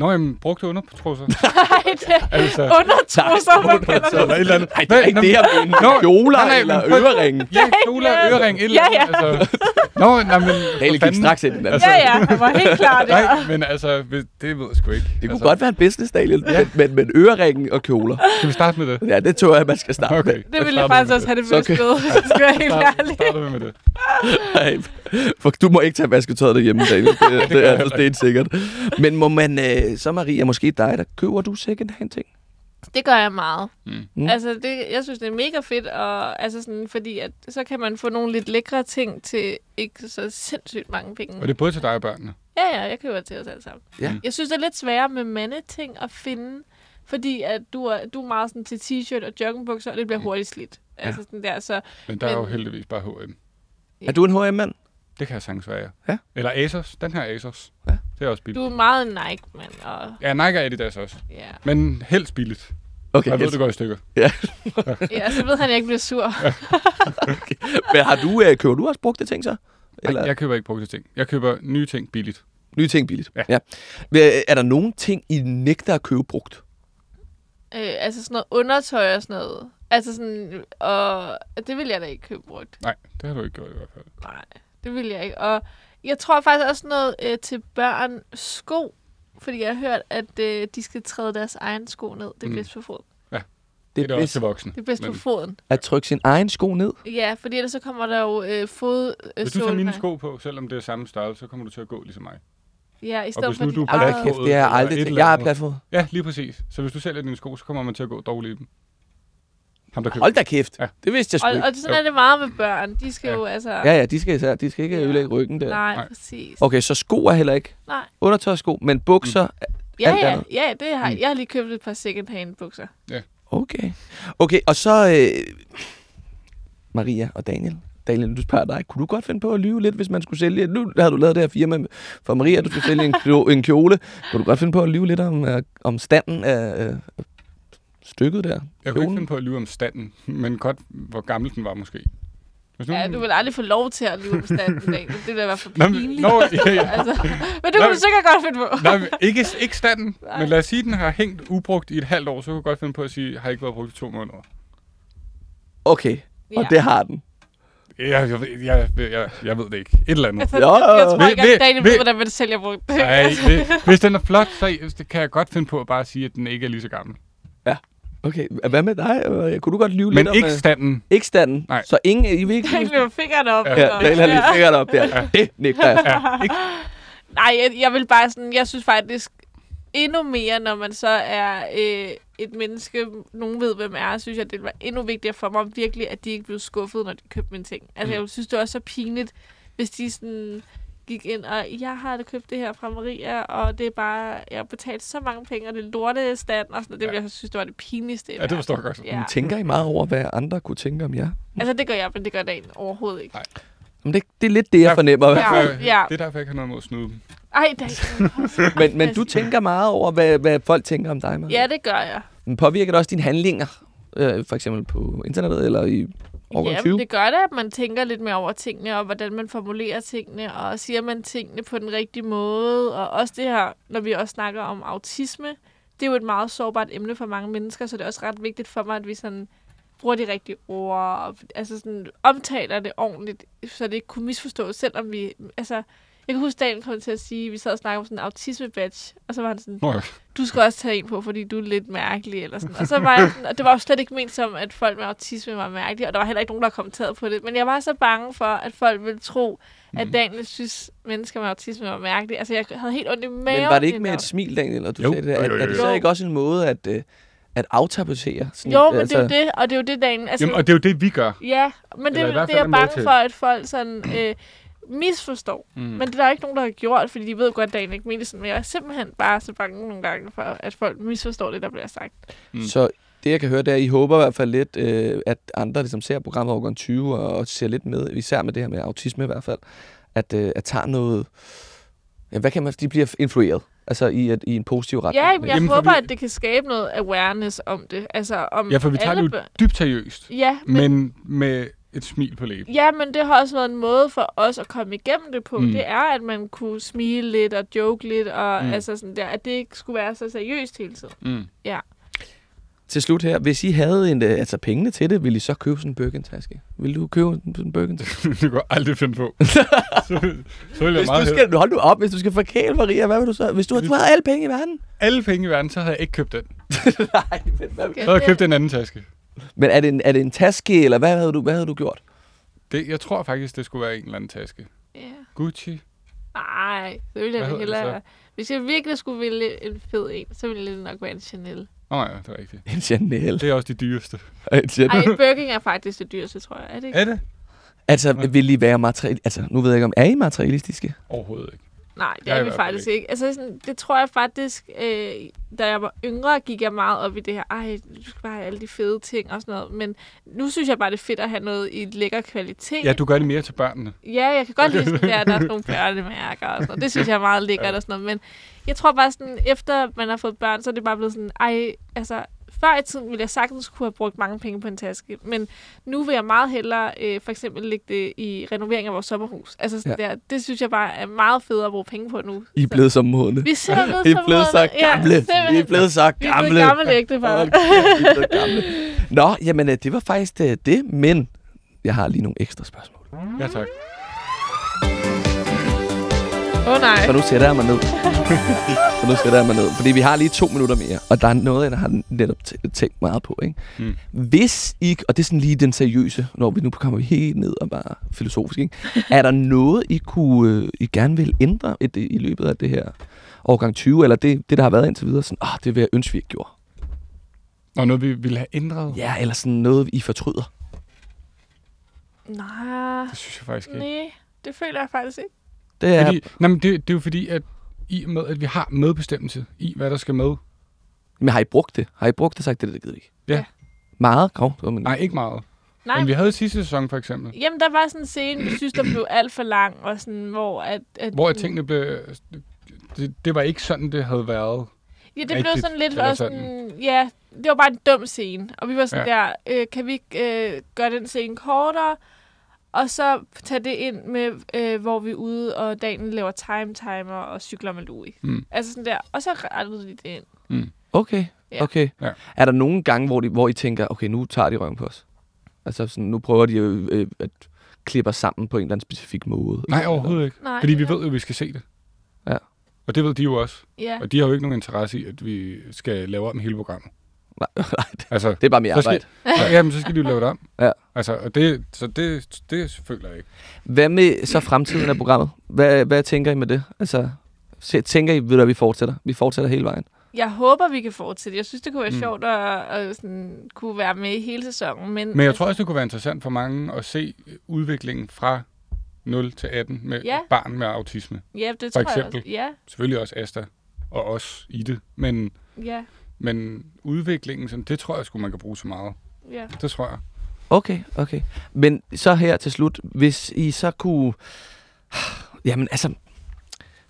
Når jeg brugte undertrusser. Nej, det er Altså, undertrusser, man kalder eller et det. eller andet. Nej, det er ikke det her med en Nå, kjoler nej, nej, eller øreringe. Ja, kjoler, ørering, et eller Ja, andet. Altså, Nå, nej, men... Daniel gik straks ind i den. Altså, Ja, ja, han var helt klar der. Nej, men altså, det ved jeg sgu ikke. Det kunne altså, godt være en business, Daniel, ja. men, men, øreringen og kjoler. Skal vi starte med det? Ja, det tror jeg, man skal starte Okay. med. Det ville jeg faktisk med også have det Så bedst kan- ved, hvis jeg skal være helt ærlig. Starter vi med det. Nej, for du må ikke tage vasketøjet derhjemme, Daniel. Det, det, det, jeg er, heller det er sikkert. Men må man, øh, så Maria, måske dig, der køber du second hand ting? Det gør jeg meget. Mm. Mm. Mm. Altså, det, jeg synes, det er mega fedt, og, altså sådan, fordi at, så kan man få nogle lidt lækre ting til ikke så sindssygt mange penge. Og det er både til dig og børnene. Ja, ja, jeg køber til os alle sammen. Ja. Jeg synes, det er lidt sværere med mandeting at finde, fordi at du er, du er meget sådan til t-shirt og joggingbukser, og det bliver hurtigt slidt. Ja. Altså sådan der, så Men der er jo Men- heldigvis bare H&M. Er du en H&M-mand? Det kan jeg sagtens være, ja. Ja. Eller Asos. Den her Asos. Ja. Det er også billigt. du er meget en Nike-mand, og Ja, Nike og Adidas også. ja. Men helst billigt. Okay, Jeg ved, yes. det går i stykker. ja, så ved han, at jeg ikke bliver sur. Men har du, øh, køber du også brugte ting så? Eller? Jeg køber ikke brugte ting. Jeg køber nye ting billigt. Nye ting billigt? Ja. ja. Er der nogen ting, I nægter at købe brugt? øh, altså sådan noget undertøj og sådan noget. Altså sådan, og det vil jeg da ikke købe brugt. Nej, det har du ikke gjort i hvert fald. Nej, det vil jeg ikke. Og jeg tror faktisk også noget øh, til børn sko. Fordi jeg har hørt, at øh, de skal træde deres egen sko ned. Det er Mm. bedst på foden. Det er da også bedst til voksne. Det er bedst Men på foden. at trykke sin egen sko ned? Ja, fordi ellers så kommer der jo øh, fod... Øh, Hvis du tager mine sko på, selvom det er samme størrelse, så kommer du til at gå ligesom mig. Ja, i hvis stedet for nu dit du er platfod, kæft, det eller aldrig Jeg er platfod. Ja, lige præcis. Så hvis du sælger dine sko, så kommer man til at gå dårligt i dem. Ham, der køber Hold da kæft. Ja. Det vidste jeg sgu Og, ikke. og sådan er det meget med børn. De skal Ja. jo altså... Ja, ja, de skal, især- de skal ikke Ja. ødelægge ryggen der. Nej, Nej. præcis. Okay, så sko er heller ikke Nej. undertøjsko, men bukser. Ja, alt ja, andet. ja, det har Mm. jeg har lige købt et par second-hand bukser. Okay. Okay, og så øh, Maria og Daniel. Daniel, du spørger dig, kunne du godt finde på at lyve lidt, hvis man skulle sælge... Nu har du lavet det her firma for Maria, du skulle sælge en, klo, en kjole. Kunne du godt finde på at lyve lidt om, øh, om standen af øh, stykket der? Jeg kunne ikke finde på at lyve om standen, men godt, hvor gammel den var måske. Hvis nu- Ja, du vil aldrig få lov til at lyve om standen, Daniel. Det vil da være for Nå, men- pinligt. Nå, ja, ja. Altså, men det Nå, kunne du sikkert godt finde på. Nej, men ikke, ikke standen, Nej. men lad os sige, at den har hængt ubrugt i et halvt år, så kunne jeg godt finde på at sige, har ikke været brugt i to måneder. Okay, og det har den. Jeg, jeg, jeg, jeg, jeg, ved det ikke. Et eller andet. Altså, Ja, jeg, jeg tror ikke, at Daniel ved- hvordan man sælger brugt. Nej, hvis, hvis den er flot, så så kan jeg godt finde på at bare sige, at den ikke er lige så gammel. Okay, hvad med dig? Øh, Kunne du godt lyve Men lidt om... ikke øh, standen. ikke standen? Nej. Så ingen... I vil ikke... Daniel løber fingrene op. Ja, Ja, Daniel har lige fingret op der. Det nægter jeg. Ja, ikke? Nej, jeg, jeg vil bare sådan, jeg synes faktisk endnu mere, når man så er øh, et menneske, nogen ved, hvem er, synes jeg, det var endnu vigtigere for mig virkelig, at de ikke blev skuffet, når de købte mine ting. Altså, Mm. jeg synes, det var så pinligt, hvis de sådan gik ind, og jeg har da købt det her fra Maria, og det er bare, jeg har betalt så mange penge, og det er lortestand, og sådan noget. Det Ja. jeg synes, det var det pinligste. Ja, det forstår jeg godt. Ja. Men Tænker I meget over, hvad andre kunne tænke om jer? Altså, det gør jeg, men det gør Daniel overhovedet ikke. Nej. Men det, det er lidt det, jeg fornemmer. i hvert fald. Ja, ja. Det er derfor, jeg ikke har noget imod at snyde dem. Ej, Daniel. Men, men du tænker meget over, hvad, hvad folk tænker om dig, Maria? Ja, det gør jeg. Men påvirker det også dine handlinger? Øh, for eksempel på internettet eller i årgang 20? Jamen, det gør det, at man tænker lidt mere over tingene, og hvordan man formulerer tingene, og siger man tingene på den rigtige måde, og også det her, når vi også snakker om autisme, det er jo et meget sårbart emne for mange mennesker, så det er også ret vigtigt for mig, at vi sådan bruger de rigtige ord, og altså sådan omtaler det ordentligt, så det ikke kunne misforstås, selvom vi, altså, jeg kan huske, Daniel kom til at sige, at vi sad og snakkede om sådan en autisme-badge, og så var han sådan, Nå, ja. du skal også tage en på, fordi du er lidt mærkelig, eller sådan. Og så var jeg sådan, og det var jo slet ikke ment som, at folk med autisme var mærkelige, og der var heller ikke nogen, der kommenterede på det. Men jeg var så bange for, at folk ville tro, at Mhm. Daniel synes, mennesker med autisme var mærkelige. Altså, jeg havde helt ondt i maven. Men var det ikke med et smil, Daniel, og du Jo, sagde det? Er, er det så ikke også en måde at, øh, at aftabuisere? Sådan Jo, et, men det er jo det, og det er jo det, Daniel... Altså, Jamen, og det er jo det, vi gør. Ja, men det, Eller det, er jeg bange til. for, at folk sådan... Øh, misforstår. Mm. Men det er der ikke nogen, der har gjort, fordi de ved godt, at Daniel ikke mener sådan. Men jeg er simpelthen bare så bange nogle gange for, at folk misforstår det, der bliver sagt. Mm. Så det, jeg kan høre, det er, at I håber i hvert fald lidt, øh, at andre ligesom ser programmet Årgang 20 og, og ser lidt med, især med det her med autisme i hvert fald, at, øh, at tager noget... Ja, hvad kan man... De bliver influeret. Altså i, at, i en positiv retning. Ja, men jeg Jamen, håber, vi- at det kan skabe noget awareness om det. Altså om Ja, for vi tager alle det jo dybt seriøst, Ja, men, men med et smil på læben. ja, men det har også været en måde for os at komme igennem det på. Mm. Det er, at man kunne smile lidt og joke lidt, og Mm. altså sådan der, at det ikke skulle være så seriøst hele tiden. Mm. Til slut her, hvis I havde en, øh, altså pengene til det, ville I så købe sådan en Birkin-taske? Vil du købe en sådan en Birkin-taske? det kunne jeg aldrig finde på. så, så vil jeg Hvis meget du skal, hold nu op, hvis du skal forkæle Maria, hvad vil du så? Hvis du, du havde alle penge i verden? Alle penge i verden, så havde jeg ikke købt den. Nej, men, hvad, Okay, Så havde jeg det- købt en anden taske. Men er det, en, er det en taske, eller hvad havde du, hvad havde du gjort? Det, jeg tror faktisk, det skulle være en eller anden taske. Ja. Gucci. Nej, det ville jeg Hvad hellere. Hvis jeg virkelig skulle vælge en fed en, så ville det nok være en Chanel. Åh oh, ja, det er rigtigt. En Chanel. Det er også de dyreste. En Chanel. Ej, Burger King er faktisk det dyreste, tror jeg. Er det ikke? Er det? Altså, vil I være materiel... Altså, nu ved jeg ikke, om er I materialistiske? Overhovedet ikke. Nej, det Jeg er vi faktisk ikke. Altså, sådan, det tror jeg faktisk, øh, da jeg var yngre, gik jeg meget op i det her. Ej, du skal bare have alle de fede ting og sådan noget. Men nu synes jeg bare, det er fedt at have noget i lækker kvalitet. Ja, du gør det mere til børnene. Ja, jeg kan godt lide, sådan, der, er sådan nogle børnemærker og sådan noget. Det synes jeg er meget lækkert og sådan noget. Men jeg tror bare sådan, efter man har fået børn, så er det bare blevet sådan, ej, altså, før i tiden ville jeg sagtens kunne have brugt mange penge på en taske, men nu vil jeg meget hellere øh, for eksempel lægge det i renovering af vores sommerhus. Altså sådan Ja. der, det synes jeg bare er meget federe at bruge penge på nu. I er blevet så modne. Vi er simpelthen I er blevet så gamle. Ja, I er blevet så vi er blevet gamle. gamle ægtepar. Er gamle. Nå, jamen, øh, det var faktisk øh, det, men jeg har lige nogle ekstra spørgsmål. Ja, tak. Åh oh, nej. Så nu sætter jeg mig ned. så nu sætter jeg mig ned. Fordi vi har lige to minutter mere, og der er noget, jeg har netop tænkt meget på. Ikke? Mm. Hvis I, og det er sådan lige den seriøse, når vi nu kommer vi helt ned og bare filosofisk, ikke? er der noget, I kunne, øh, I gerne vil ændre i, det, i løbet af det her årgang 20, eller det, det der har været indtil videre, sådan, ah, det vil jeg ønske, vi ikke gjorde. Og noget, vi ville have ændret? Ja, eller sådan noget, I fortryder. Nej, Det synes jeg faktisk ikke. nej, det føler jeg faktisk ikke. Det er, Fordi, nej, men det, det er jo fordi, at i med, at vi har medbestemmelse i, hvad der skal med. men har I brugt det? Har I brugt det sagt, det, det gider ikke? Ja. Meget? Det var min- Nej, ikke meget. Nej, Men vi havde sidste sæson for eksempel, Jamen, der var sådan en scene, vi synes, der blev alt for lang, og sådan, hvor at... at hvor at tingene blev... Det, det var ikke sådan, det havde været. Ja, det blev sådan lidt også sådan, ja, det var bare en dum scene. Og vi var sådan ja. der, øh, kan vi ikke øh, gøre den scene kortere? Og så tage det ind med, øh, hvor vi er ude, og Daniel laver time timer og cykler med Louis. Mm. Altså sådan der. Og så rettede de det ind. Okay, Ja. okay. Ja. Er der nogle gange, hvor, de, hvor I tænker, okay, nu tager de røven på os? Altså, sådan, nu prøver de øh, øh, at klippe os sammen på en eller anden specifik måde. Nej, overhovedet ikke. Nej, Fordi vi ja. ved jo, at vi skal se det. Ja. Og det ved de jo også. Ja. Og de har jo ikke nogen interesse i, at vi skal lave om hele programmet. Nej, Altså, det er bare mere så skal, arbejde. så, jamen, så skal de jo lave det om. Ja. Altså, og det, så det, det føler jeg ikke. Hvad med så fremtiden af programmet? Hvad, hvad tænker I med det? Altså, tænker I, ved du, at vi fortsætter? Vi fortsætter hele vejen. Jeg håber, vi kan fortsætte. Jeg synes, det kunne være Mm. sjovt at, at sådan, kunne være med hele sæsonen. Men, Men jeg tror også, det kunne være interessant for mange at se udviklingen fra 0 til 18 med Ja. barn med autisme. Ja, det for tror jeg også. eksempel. Ja, Selvfølgelig også Asta og os i det. Men, ja, men udviklingen, sådan, det tror jeg sgu, man kan bruge så meget. ja. Det tror jeg. Okay, okay. Men så her til slut, hvis I så kunne... Jamen, altså...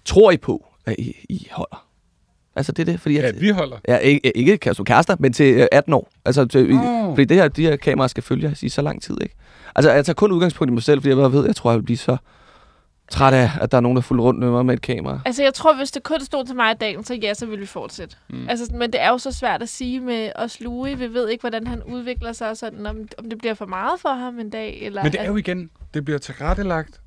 Tror I på, at I, I holder? Altså, det er det, fordi... Ja, At, vi holder. Ja, ikke, ikke kan som kærester, men til øh, 18 år. Altså, til, oh. fordi det her, de her kameraer skal følge os i så lang tid, ikke? Altså, jeg tager kun udgangspunkt i mig selv, fordi jeg bare ved, jeg tror, jeg vil blive så træt af, at der er nogen, der fulder rundt med mig med et kamera. Altså, jeg tror, hvis det kun stod til mig i dagen, så ja, så ville vi fortsætte. Mm. Altså, men det er jo så svært at sige med os Louis. Vi ved ikke, hvordan han udvikler sig, og sådan, om, om det bliver for meget for ham en dag. Eller Men det er jo igen, det bliver tilrettelagt,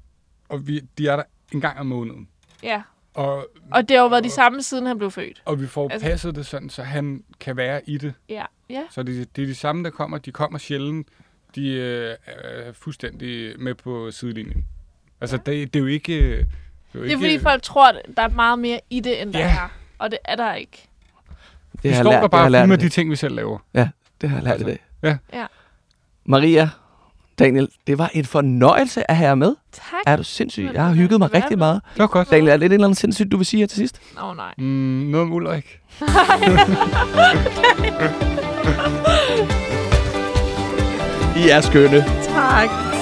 og vi, de er der en gang om måneden. Ja, Og, og det har jo været de samme, siden han blev født. og vi får Altså- passet det sådan, så han kan være i det. Ja, ja. Så det, det er de samme, der kommer. De kommer sjældent. De øh, er fuldstændig med på sidelinjen. Altså, det, det er jo ikke... Det er, jo Det er fordi, folk tror, at der er meget mere i det, end der Ja. er. Og det er der ikke. vi har står lært- der det bare og lært filmer de ting, vi selv laver. Det har jeg lært i dag. Ja. Ja. Maria, Daniel, det var en fornøjelse at have jer med. Tak. Er du sindssyg? Jeg har hygget mig Hvad rigtig meget. Det var godt. Daniel, er det et eller andet sindssygt, du vil sige her til sidst? Åh, oh, nej. Mm, noget om Ulrik. I er skønne. Tak.